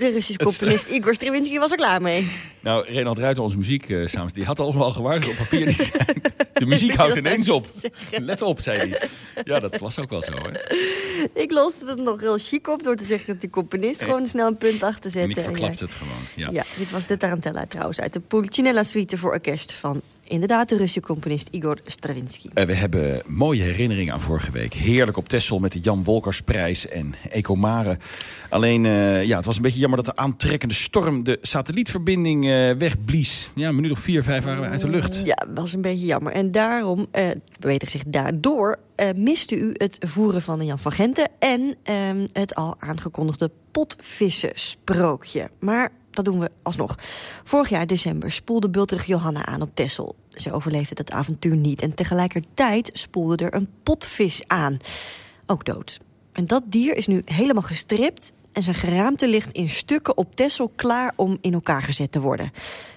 De Russische componist Igor Stravinsky was er klaar mee. Nou, Renald Ruiter, onze muziek uh, samen, die had ons al gewaarschuwd op papier. Die zei, de muziek houdt ineens op. Let op, zei hij. Ja, dat was ook wel zo, hè? Ik loste het nog heel chic op door te zeggen dat de componist gewoon snel een punt achter zette. En ik verklapt het gewoon, ja. ja. Dit was de Tarantella trouwens uit de Pulcinella Suite voor orkest van inderdaad de Russische componist Igor Stravinsky. Uh, we hebben mooie herinneringen aan vorige week. Heerlijk op Tessel met de Jan Wolkersprijs en Ecomare. Alleen, uh, ja, het was een beetje jammer dat de aantrekkende storm de satellietverbinding uh, wegblies. Ja, een minuut of vier, vijf waren we uit de lucht. Ja, was een beetje jammer. En daarom, beter gezegd daardoor, miste u het voeren van de Jan van Genten... en ehm, het al aangekondigde potvissen-sprookje. Maar dat doen we alsnog. Vorig jaar december spoelde bultrug Johanna aan op Texel. Ze overleefde dat avontuur niet en tegelijkertijd spoelde er een potvis aan. Ook dood. En dat dier is nu helemaal gestript en zijn geraamte ligt in stukken op Texel klaar om in elkaar gezet te worden.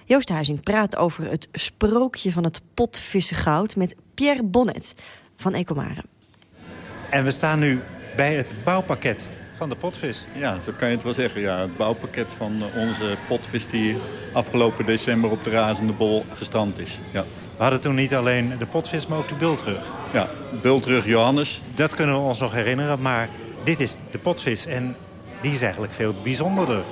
Joost Huizing praat over het sprookje van het potvissengoud met Pierre Bonnet van Ecomare. En we staan nu bij het bouwpakket van de potvis. Ja, zo kan je het wel zeggen. Ja, het bouwpakket van onze potvis die afgelopen december op de Razende Bol gestrand is. Ja. We hadden toen niet alleen de potvis, maar ook de bultrug. Ja, bultrug Johannes. Dat kunnen we ons nog herinneren, maar dit is de potvis en die is eigenlijk veel bijzonderder.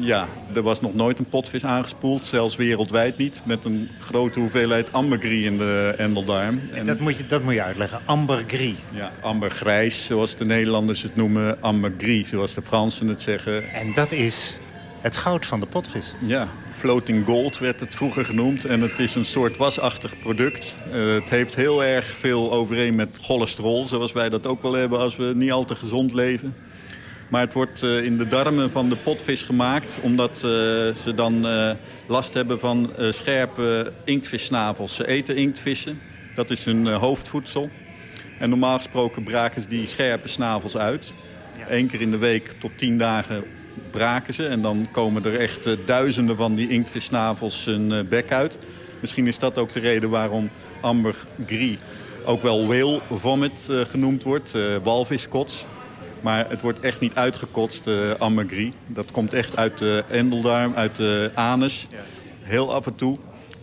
Ja, er was nog nooit een potvis aangespoeld, zelfs wereldwijd niet. Met een grote hoeveelheid ambergris in de endeldarm. En dat, moet je, dat moet je uitleggen, ambergris. Ja, ambergrijs, zoals de Nederlanders het noemen. Ambergris, zoals de Fransen het zeggen. En dat is? het goud van de potvis. Ja, floating gold werd het vroeger genoemd. En het is een soort wasachtig product. Uh, het heeft heel erg veel overeen met cholesterol, zoals wij dat ook wel hebben als we niet al te gezond leven. Maar het wordt uh, in de darmen van de potvis gemaakt... omdat uh, ze dan last hebben van scherpe inktvissnavels. Ze eten inktvissen, dat is hun hoofdvoedsel. En normaal gesproken braken ze die scherpe snavels uit. Eén keer in de week tot tien dagen braken ze. En dan komen er echt duizenden van die inktvisnavels hun bek uit. Misschien is dat ook de reden waarom amber gris ook wel whale vomit genoemd wordt. walviskots. Maar het wordt echt niet uitgekotst, gris. Dat komt echt uit de endeldarm, uit de anus. Heel af en toe.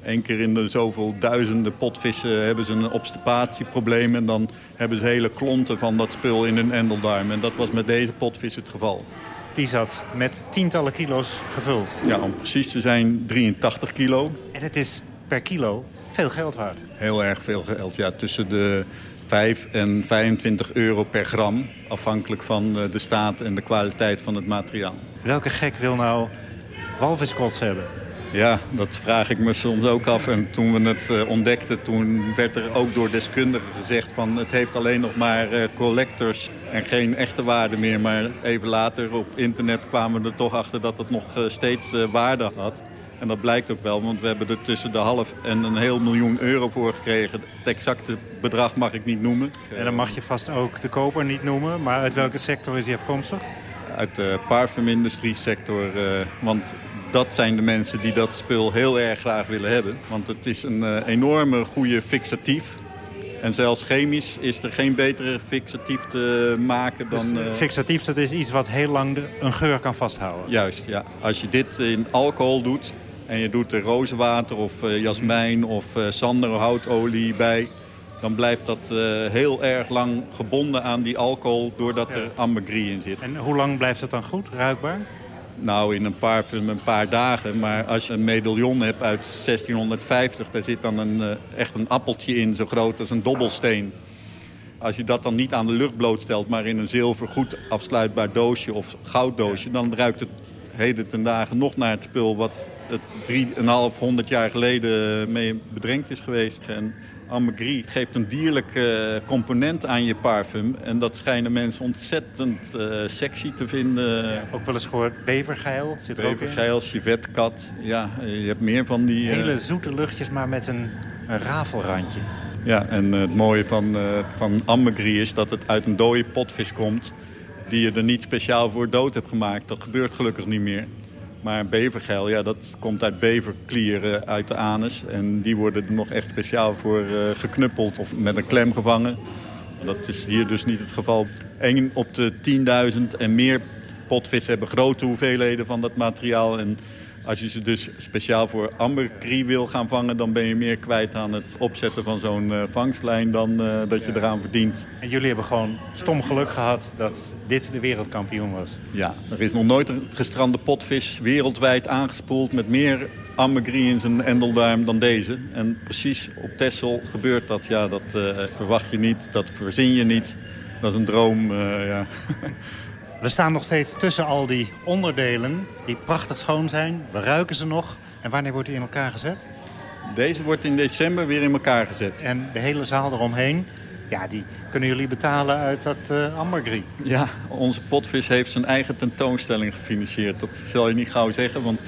Eén keer in de zoveel duizenden potvissen hebben ze een obstipatieprobleem... en dan hebben ze hele klonten van dat spul in hun endeldarm. En dat was met deze potvis het geval. Die zat met tientallen kilo's gevuld. Ja, om precies te zijn 83 kilo. En het is per kilo veel geld waard. Heel erg veel geld, ja. Tussen de 5 en 25 euro per gram. Afhankelijk van eh, de staat en de kwaliteit van het materiaal. Welke gek wil nou walviskots hebben? Ja, dat vraag ik me soms ook af. En toen we het uh, ontdekten, toen werd er ook door deskundigen gezegd... van het heeft alleen nog maar uh, collectors en geen echte waarde meer. Maar even later op internet kwamen we er toch achter dat het nog steeds waarde had. En dat blijkt ook wel, want we hebben er tussen de half en een heel miljoen euro voor gekregen. Het exacte bedrag mag ik niet noemen. En dan mag je vast ook de koper niet noemen. Maar uit welke sector is hij afkomstig? Uit de parfumindustrie sector. want dat zijn de mensen die dat spul heel erg graag willen hebben. Want het is een uh, enorme goede fixatief. En zelfs chemisch is er geen betere fixatief te maken dan... Dus, uh, fixatief, dat is iets wat heel lang de, een geur kan vasthouden? Juist, ja. Als je dit in alcohol doet en je doet er rozenwater of uh, jasmijn of uh, sanderhoutolie bij... dan blijft dat heel erg lang gebonden aan die alcohol doordat ja. er ambergris in zit. En hoe lang blijft het dan goed, ruikbaar? Nou, in een parfum een paar dagen. Maar als je een medaillon hebt uit 1650... daar zit dan een, echt een appeltje in, zo groot als een dobbelsteen. Als je dat dan niet aan de lucht blootstelt... maar in een zilver goed afsluitbaar doosje of gouddoosje... dan ruikt het heden ten dagen nog naar het spul... wat het 3,500 jaar geleden mee bedrenkt is geweest. En ambergris geeft een dierlijke component aan je parfum. En dat schijnen mensen ontzettend uh, sexy te vinden. Ja, ook wel eens gehoord bevergeil zit bevergeil, er ook in. civetkat. Ja, je hebt meer van die... Uh... Hele zoete luchtjes, maar met een, een rafelrandje. Ja, en uh, het mooie van, van ambergris is dat het uit een dode potvis komt... die je er niet speciaal voor dood hebt gemaakt. Dat gebeurt gelukkig niet meer. Maar bevergeil, ja, dat komt uit beverklieren uit de anus. En die worden er nog echt speciaal voor uh, geknuppeld of met een klem gevangen. Dat is hier dus niet het geval. Eén op de 10.000 en meer potvissen hebben grote hoeveelheden van dat materiaal. En als je ze dus speciaal voor amberkrie wil gaan vangen... dan ben je meer kwijt aan het opzetten van zo'n uh, vangstlijn... dan uh, dat je eraan verdient. En jullie hebben gewoon stom geluk gehad dat dit de wereldkampioen was. Ja, er is nog nooit een gestrande potvis wereldwijd aangespoeld... met meer ambergris in zijn endelduim dan deze. En precies op Texel gebeurt dat. Ja, dat uh, verwacht je niet, dat verzin je niet. Dat is een droom, ja... We staan nog steeds tussen al die onderdelen die prachtig schoon zijn. We ruiken ze nog. En wanneer wordt die in elkaar gezet? Deze wordt in december weer in elkaar gezet. En de hele zaal eromheen, ja, die kunnen jullie betalen uit dat uh, ambergris. Ja, onze potvis heeft zijn eigen tentoonstelling gefinancierd. Dat zal je niet gauw zeggen, want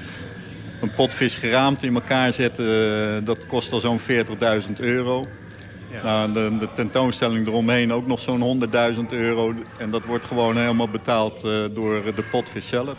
een potvis geraamd in elkaar zetten... Uh, dat kost al zo'n 40.000 euro. Nou, de, de, tentoonstelling eromheen ook nog zo'n 100.000 euro. En dat wordt gewoon helemaal betaald uh, door de potvis zelf.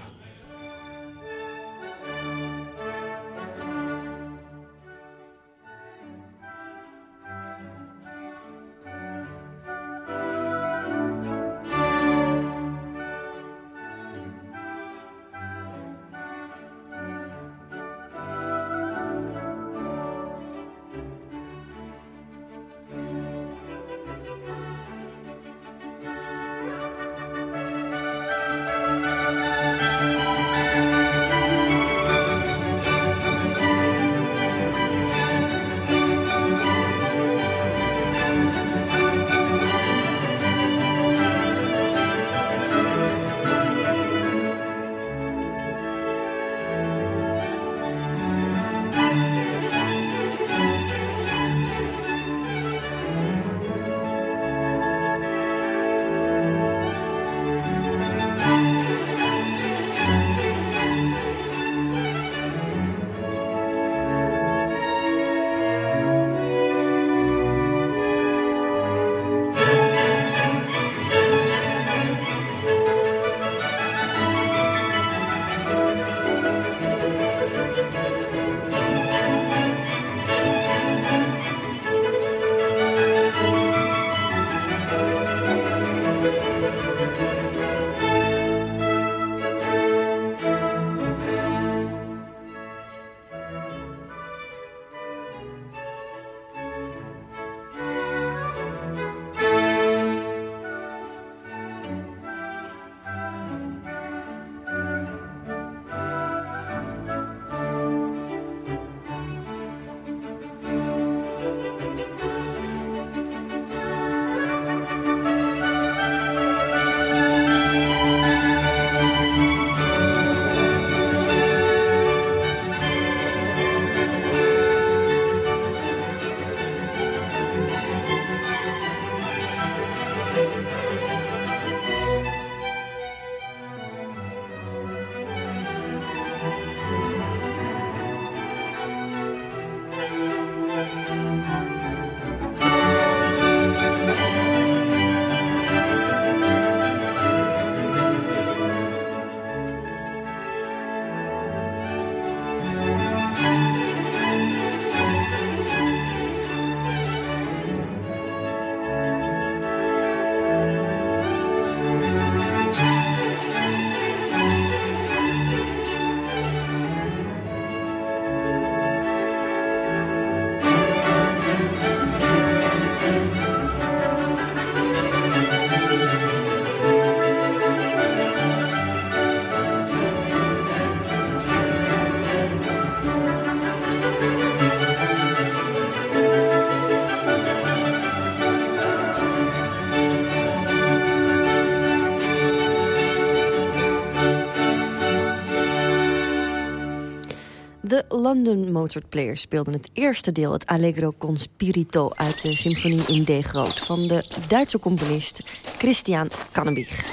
London Mozart Players speelden het eerste deel... het Allegro con Spirito uit de symfonie in D groot... van de Duitse componist Christian Kannenbieg.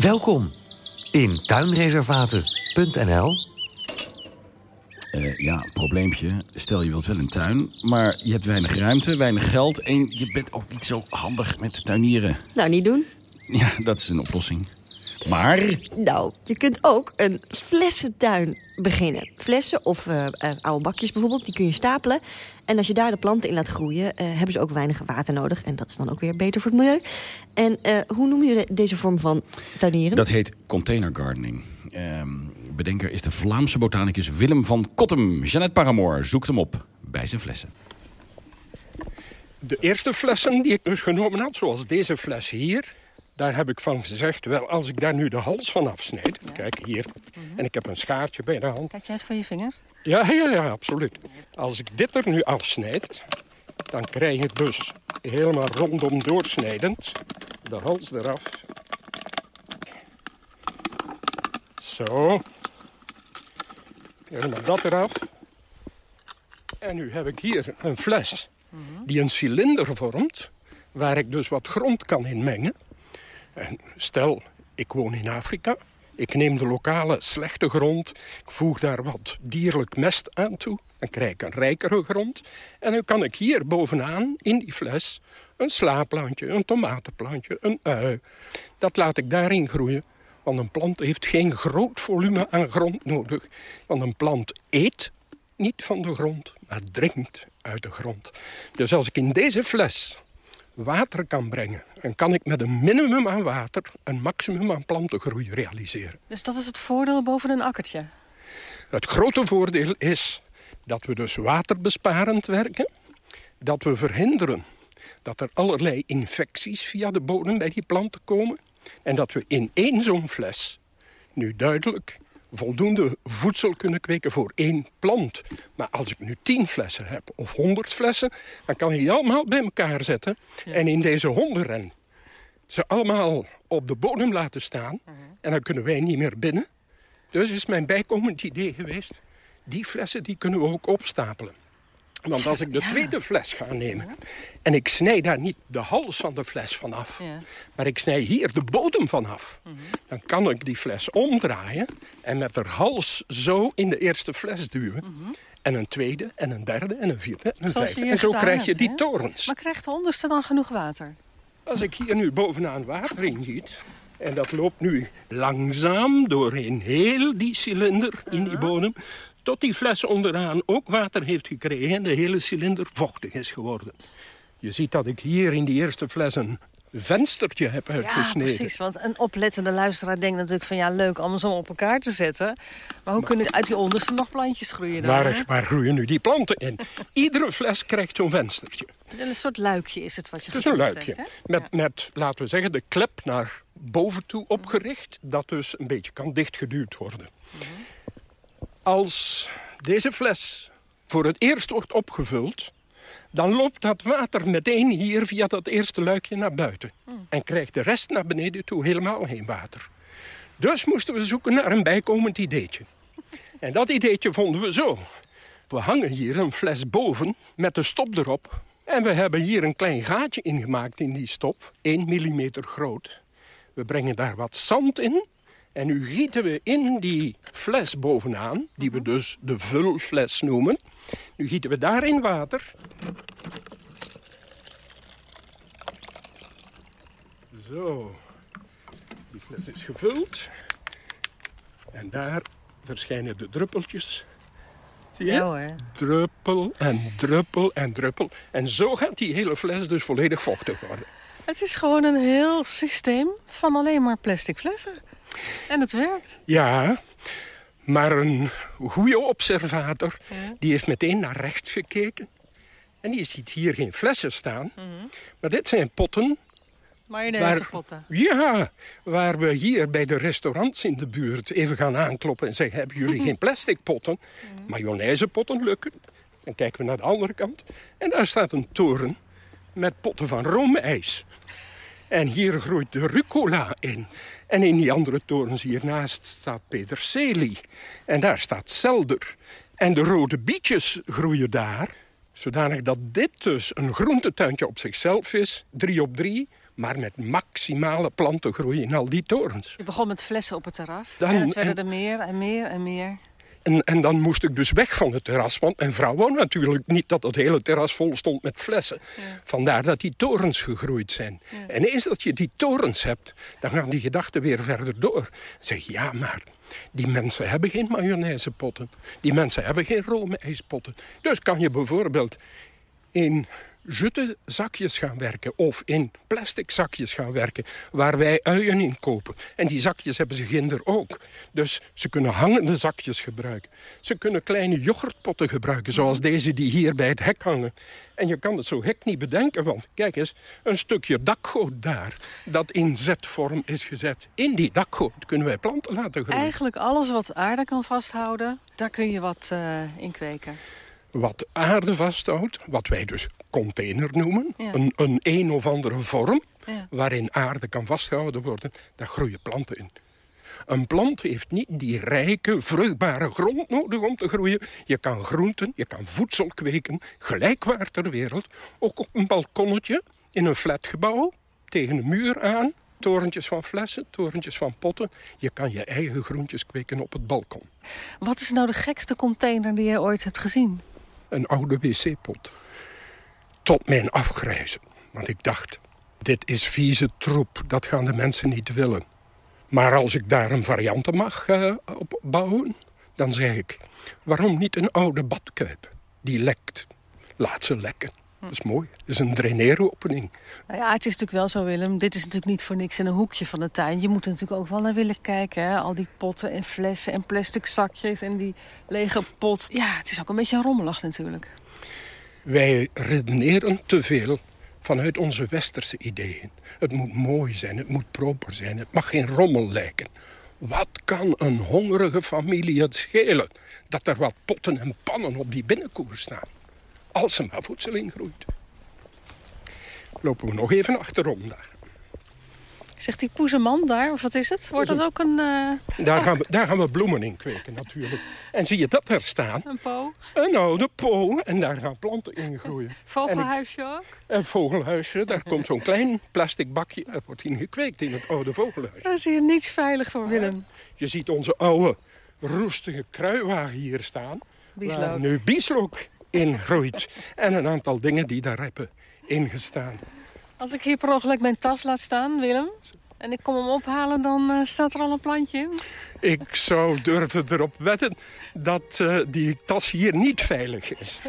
Welkom in tuinreservaten.nl. Eh, ja, probleempje. Stel je wilt wel een tuin, maar je hebt weinig ruimte, weinig geld... en je bent ook niet zo handig met tuinieren. Nou, niet doen. Ja, dat is een oplossing. Maar... Nou, je kunt ook een flessentuin beginnen. Flessen of uh, oude bakjes bijvoorbeeld, die kun je stapelen. En als je daar de planten in laat groeien, uh, hebben ze ook weinig water nodig. En dat is dan ook weer beter voor het milieu. En uh, hoe noem je deze vorm van tuinieren? Dat heet container gardening. Ehm, bedenker is de Vlaamse botanicus Willem van Kottem. Jeannette Paramoor zoekt hem op bij zijn flessen. De eerste flessen die ik dus genomen had, zoals deze fles hier... daar heb ik van gezegd, wel, als ik daar nu de hals van afsnijd... Ja. kijk hier, en ik heb een schaartje bij de hand... Kijk jij het voor je vingers? Ja, ja, ja, absoluut. Als ik dit er nu afsnijd, dan krijg ik dus helemaal rondom doorsnijdend... de hals eraf. Zo. Helemaal dat eraf. En nu heb ik hier een fles die een cilinder vormt... waar ik dus wat grond kan inmengen. En stel, ik woon in Afrika. Ik neem de lokale slechte grond. Ik voeg daar wat dierlijk mest aan toe. Dan krijg ik een rijkere grond. En dan kan ik hier bovenaan, in die fles... een slaapplantje, een tomatenplantje, een ui. Dat laat ik daarin groeien. Want een plant heeft geen groot volume aan grond nodig. Want een plant eet niet van de grond, maar drinkt uit de grond. Dus als ik in deze fles water kan brengen... dan kan ik met een minimum aan water een maximum aan plantengroei realiseren. Dus dat is het voordeel boven een akkertje? Het grote voordeel is dat we dus waterbesparend werken. Dat we verhinderen dat er allerlei infecties via de bodem bij die planten komen. En dat we in één zo'n fles nu duidelijk voldoende voedsel kunnen kweken voor één plant. Maar als ik nu tien flessen heb of honderd flessen... dan kan ik die allemaal bij elkaar zetten. Ja. En in deze honden ze allemaal op de bodem laten staan. Uh -huh. En dan kunnen wij niet meer binnen. Dus is mijn bijkomend idee geweest... die flessen die kunnen we ook opstapelen. Want als ik de ja. tweede fles ga nemen... en ik snij daar niet de hals van de fles vanaf... Ja. maar ik snij hier de bodem vanaf... Mm -hmm. dan kan ik die fles omdraaien... en met de hals zo in de eerste fles duwen... Mm -hmm. en een tweede, en een derde, en een vierde, en een Zoals vijfde. En zo krijg je hebt, die torens. Maar krijgt de onderste dan genoeg water? Als ik hier nu bovenaan water in giet... en dat loopt nu langzaam doorheen heel die cilinder in die bodem tot die fles onderaan ook water heeft gekregen... en de hele cilinder vochtig is geworden. Je ziet dat ik hier in die eerste fles een venstertje heb uitgesneden. Ja, precies. Want een oplettende luisteraar denkt natuurlijk van... ja, leuk om zo op elkaar te zetten. Maar hoe maar, kunnen uit die onderste nog plantjes groeien dan? Waar, waar groeien nu die planten in? Iedere fles krijgt zo'n venstertje. Een soort luikje is het wat je Het is een luikje. Met, ja. met, laten we zeggen, de klep naar boven toe opgericht... dat dus een beetje kan dichtgeduwd worden. Mm -hmm. Als deze fles voor het eerst wordt opgevuld... dan loopt dat water meteen hier via dat eerste luikje naar buiten. Mm. En krijgt de rest naar beneden toe helemaal geen water. Dus moesten we zoeken naar een bijkomend ideetje. En dat ideetje vonden we zo. We hangen hier een fles boven met de stop erop. En we hebben hier een klein gaatje ingemaakt in die stop. 1 mm groot. We brengen daar wat zand in en nu gieten we in die fles bovenaan, die we dus de vulfles noemen. Nu gieten we daarin water. Zo. Die fles is gevuld. En daar verschijnen de druppeltjes. Zie je? Ja hoor. Druppel en druppel en druppel. En zo gaat die hele fles dus volledig vochtig worden. Het is gewoon een heel systeem van alleen maar plastic flessen. En het werkt. Ja, maar een goede observator... Ja. die heeft meteen naar rechts gekeken. En die ziet hier geen flessen staan. Mm -hmm. Maar dit zijn potten... Mayonaisepotten. Ja, waar we hier bij de restaurants in de buurt... even gaan aankloppen en zeggen... hebben jullie geen plastic potten? Mm. Mayonaisepotten lukken. Dan kijken we naar de andere kant. En daar staat een toren met potten van roomijs. En hier groeit de rucola in. En in die andere torens hiernaast staat peterselie. En daar staat selder. En de rode bietjes groeien daar. Zodanig dat dit dus een groentetuintje op zichzelf is. Drie op drie. Maar met maximale plantengroei in al die torens. Je begon met flessen op het terras. Dan- en het werden en- er meer en meer en meer. En, en dan moest ik dus weg van het terras. Want mijn vrouw wou natuurlijk niet dat het hele terras vol stond met flessen. Vandaar dat die torens gegroeid zijn. En eens dat je die torens hebt, dan gaan die gedachten weer verder door. Zeg ja, maar die mensen hebben geen mayonaisepotten. Die mensen hebben geen roomijspotten. Dus kan je bijvoorbeeld in jute zakjes gaan werken of in plastic zakjes gaan werken waar wij uien in kopen. En die zakjes hebben ze ginder ook. Dus ze kunnen hangende zakjes gebruiken. Ze kunnen kleine yoghurtpotten gebruiken zoals deze die hier bij het hek hangen. En je kan het zo gek niet bedenken, want kijk eens, een stukje dakgoot daar dat in Z-vorm is gezet. In die dakgoot kunnen wij planten laten groeien. Eigenlijk alles wat aarde kan vasthouden, daar kun je wat eh, in kweken. Wat aarde vasthoudt, wat wij dus container noemen, Ja. een, een een of andere vorm Ja. waarin aarde kan vastgehouden worden, daar groeien planten in. Een plant heeft niet die rijke, vruchtbare grond nodig om te groeien. Je kan groenten, je kan voedsel kweken, gelijkwaar ter wereld. Ook op een balkonnetje, in een flatgebouw, tegen een muur aan. Torentjes van flessen, torentjes van potten. Je kan je eigen groentjes kweken op het balkon. Wat is nou de gekste container die jij ooit hebt gezien? Een oude wc-pot. Tot mijn afgrijzen. Want ik dacht, dit is vieze troep, dat gaan de mensen niet willen. Maar als ik daar een variant mag eh, op bouwen, dan zeg ik... waarom niet een oude badkuip? Die lekt. Laat ze lekken. Dat is mooi. Dat is een draineeropening. Nou ja, het is natuurlijk wel zo, Willem. Dit is natuurlijk niet voor niks in een hoekje van de tuin. Je moet er natuurlijk ook wel naar willen kijken. Hè? Al die potten en flessen en plastic zakjes en die lege pot. Ja, het is ook een beetje rommelig natuurlijk. Wij redeneren te veel vanuit onze westerse ideeën. Het moet mooi zijn, het moet proper zijn, het mag geen rommel lijken. Wat kan een hongerige familie het schelen dat er wat potten en pannen op die binnenkoer staan? Als er maar voedsel in groeit. Lopen we nog even achterom daar. Zegt die poezeman daar, of wat is het? Wordt dat ook een... eh, Daar gaan, we, daar gaan we bloemen in kweken natuurlijk. En zie je dat daar staan? Een po. Een oude po. En daar gaan planten in groeien. Vogelhuisje ook? Een vogelhuisje, daar komt zo'n klein plastic bakje. Er wordt in gekweekt in het oude vogelhuis. Daar is hier niets veilig voor, Willem. Je ziet onze oude roestige kruiwagen hier staan. Bieslook. Nu bieslook in groeit. En een aantal dingen die daar hebben ingestaan. Als ik hier per ongeluk mijn tas laat staan, Willem... en ik kom hem ophalen, dan eh, staat er al een plantje in. Ik zou durven erop wetten dat eh, die tas hier niet veilig is.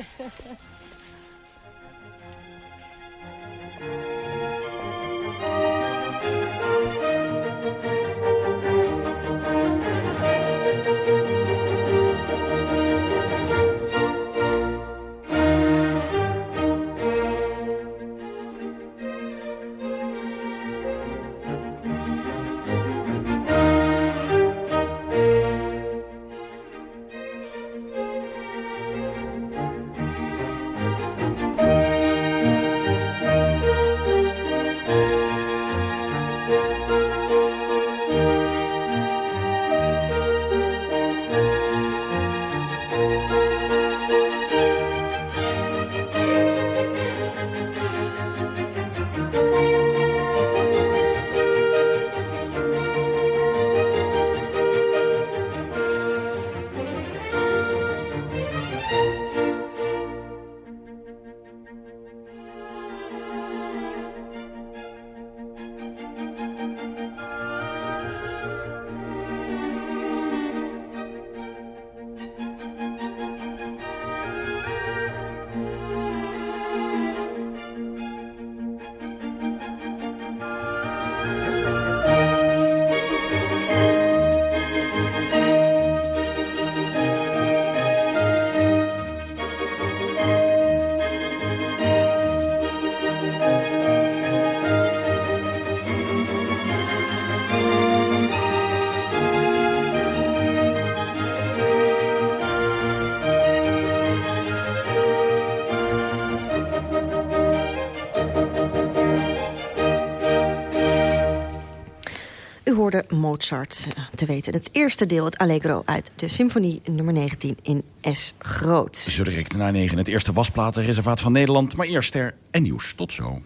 Mozart eh, te weten. Het eerste deel, het Allegro uit de symfonie nummer 19 in S groot. Zo direct na negen het eerste wasplatenreservaat van Nederland. Maar eerst er en nieuws. Tot zo.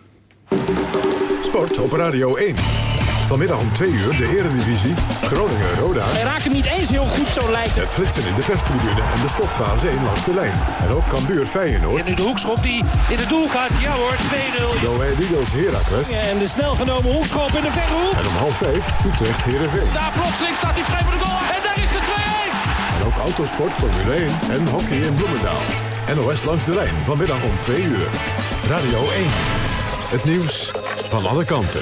Sport op Radio 1. Vanmiddag om 2 uur de Eredivisie. Groningen-Roda. Hij raakt hem niet eens heel goed, zo lijkt het. Het flitsen in de perstribune en de slotfase 1 langs de lijn. En ook Cambuur Feyenoord. En nu de hoekschop die in het doel gaat. Ja hoor, 2-0. Go Ahead Eagles Heracles. En de snel genomen hoekschop in de verre hoek. En om half 5 Utrecht Heerenveen. Daar plotseling staat hij vrij voor de goal. En daar is de 2-1. En ook autosport Formule 1 en hockey in Bloemendaal. NOS langs de lijn vanmiddag om 2 uur. Radio 1. Het nieuws van alle kanten.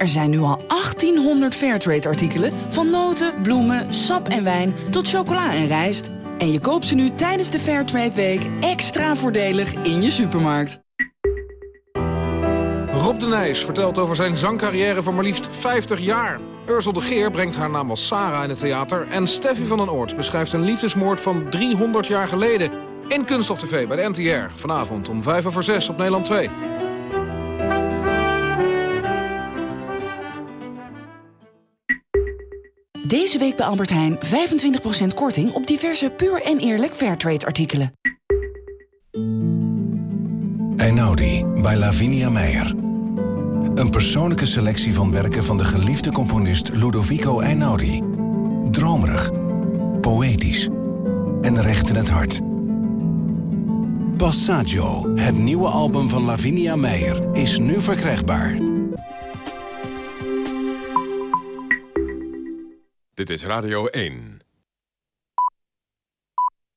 Er zijn nu al 1800 Fairtrade-artikelen... van noten, bloemen, sap en wijn tot chocola en rijst. En je koopt ze nu tijdens de Fairtrade Week extra voordelig in je supermarkt. Rob de Nijs vertelt over zijn zangcarrière van maar liefst 50 jaar. Ursel de Geer brengt haar naam als Sarah in het theater... en Steffi van den Oort beschrijft een liefdesmoord van 300 jaar geleden... in Kunststof TV bij de NTR. Vanavond om 5 over 6 op Nederland 2. Deze week bij Albert Heijn 25% korting op diverse puur en eerlijk Fairtrade artikelen. Einaudi bij Lavinia Meijer. Een persoonlijke selectie van werken van de geliefde componist Ludovico Einaudi. Dromerig, poëtisch en recht in het hart. Passaggio, het nieuwe album van Lavinia Meijer, is nu verkrijgbaar. Dit is Radio 1.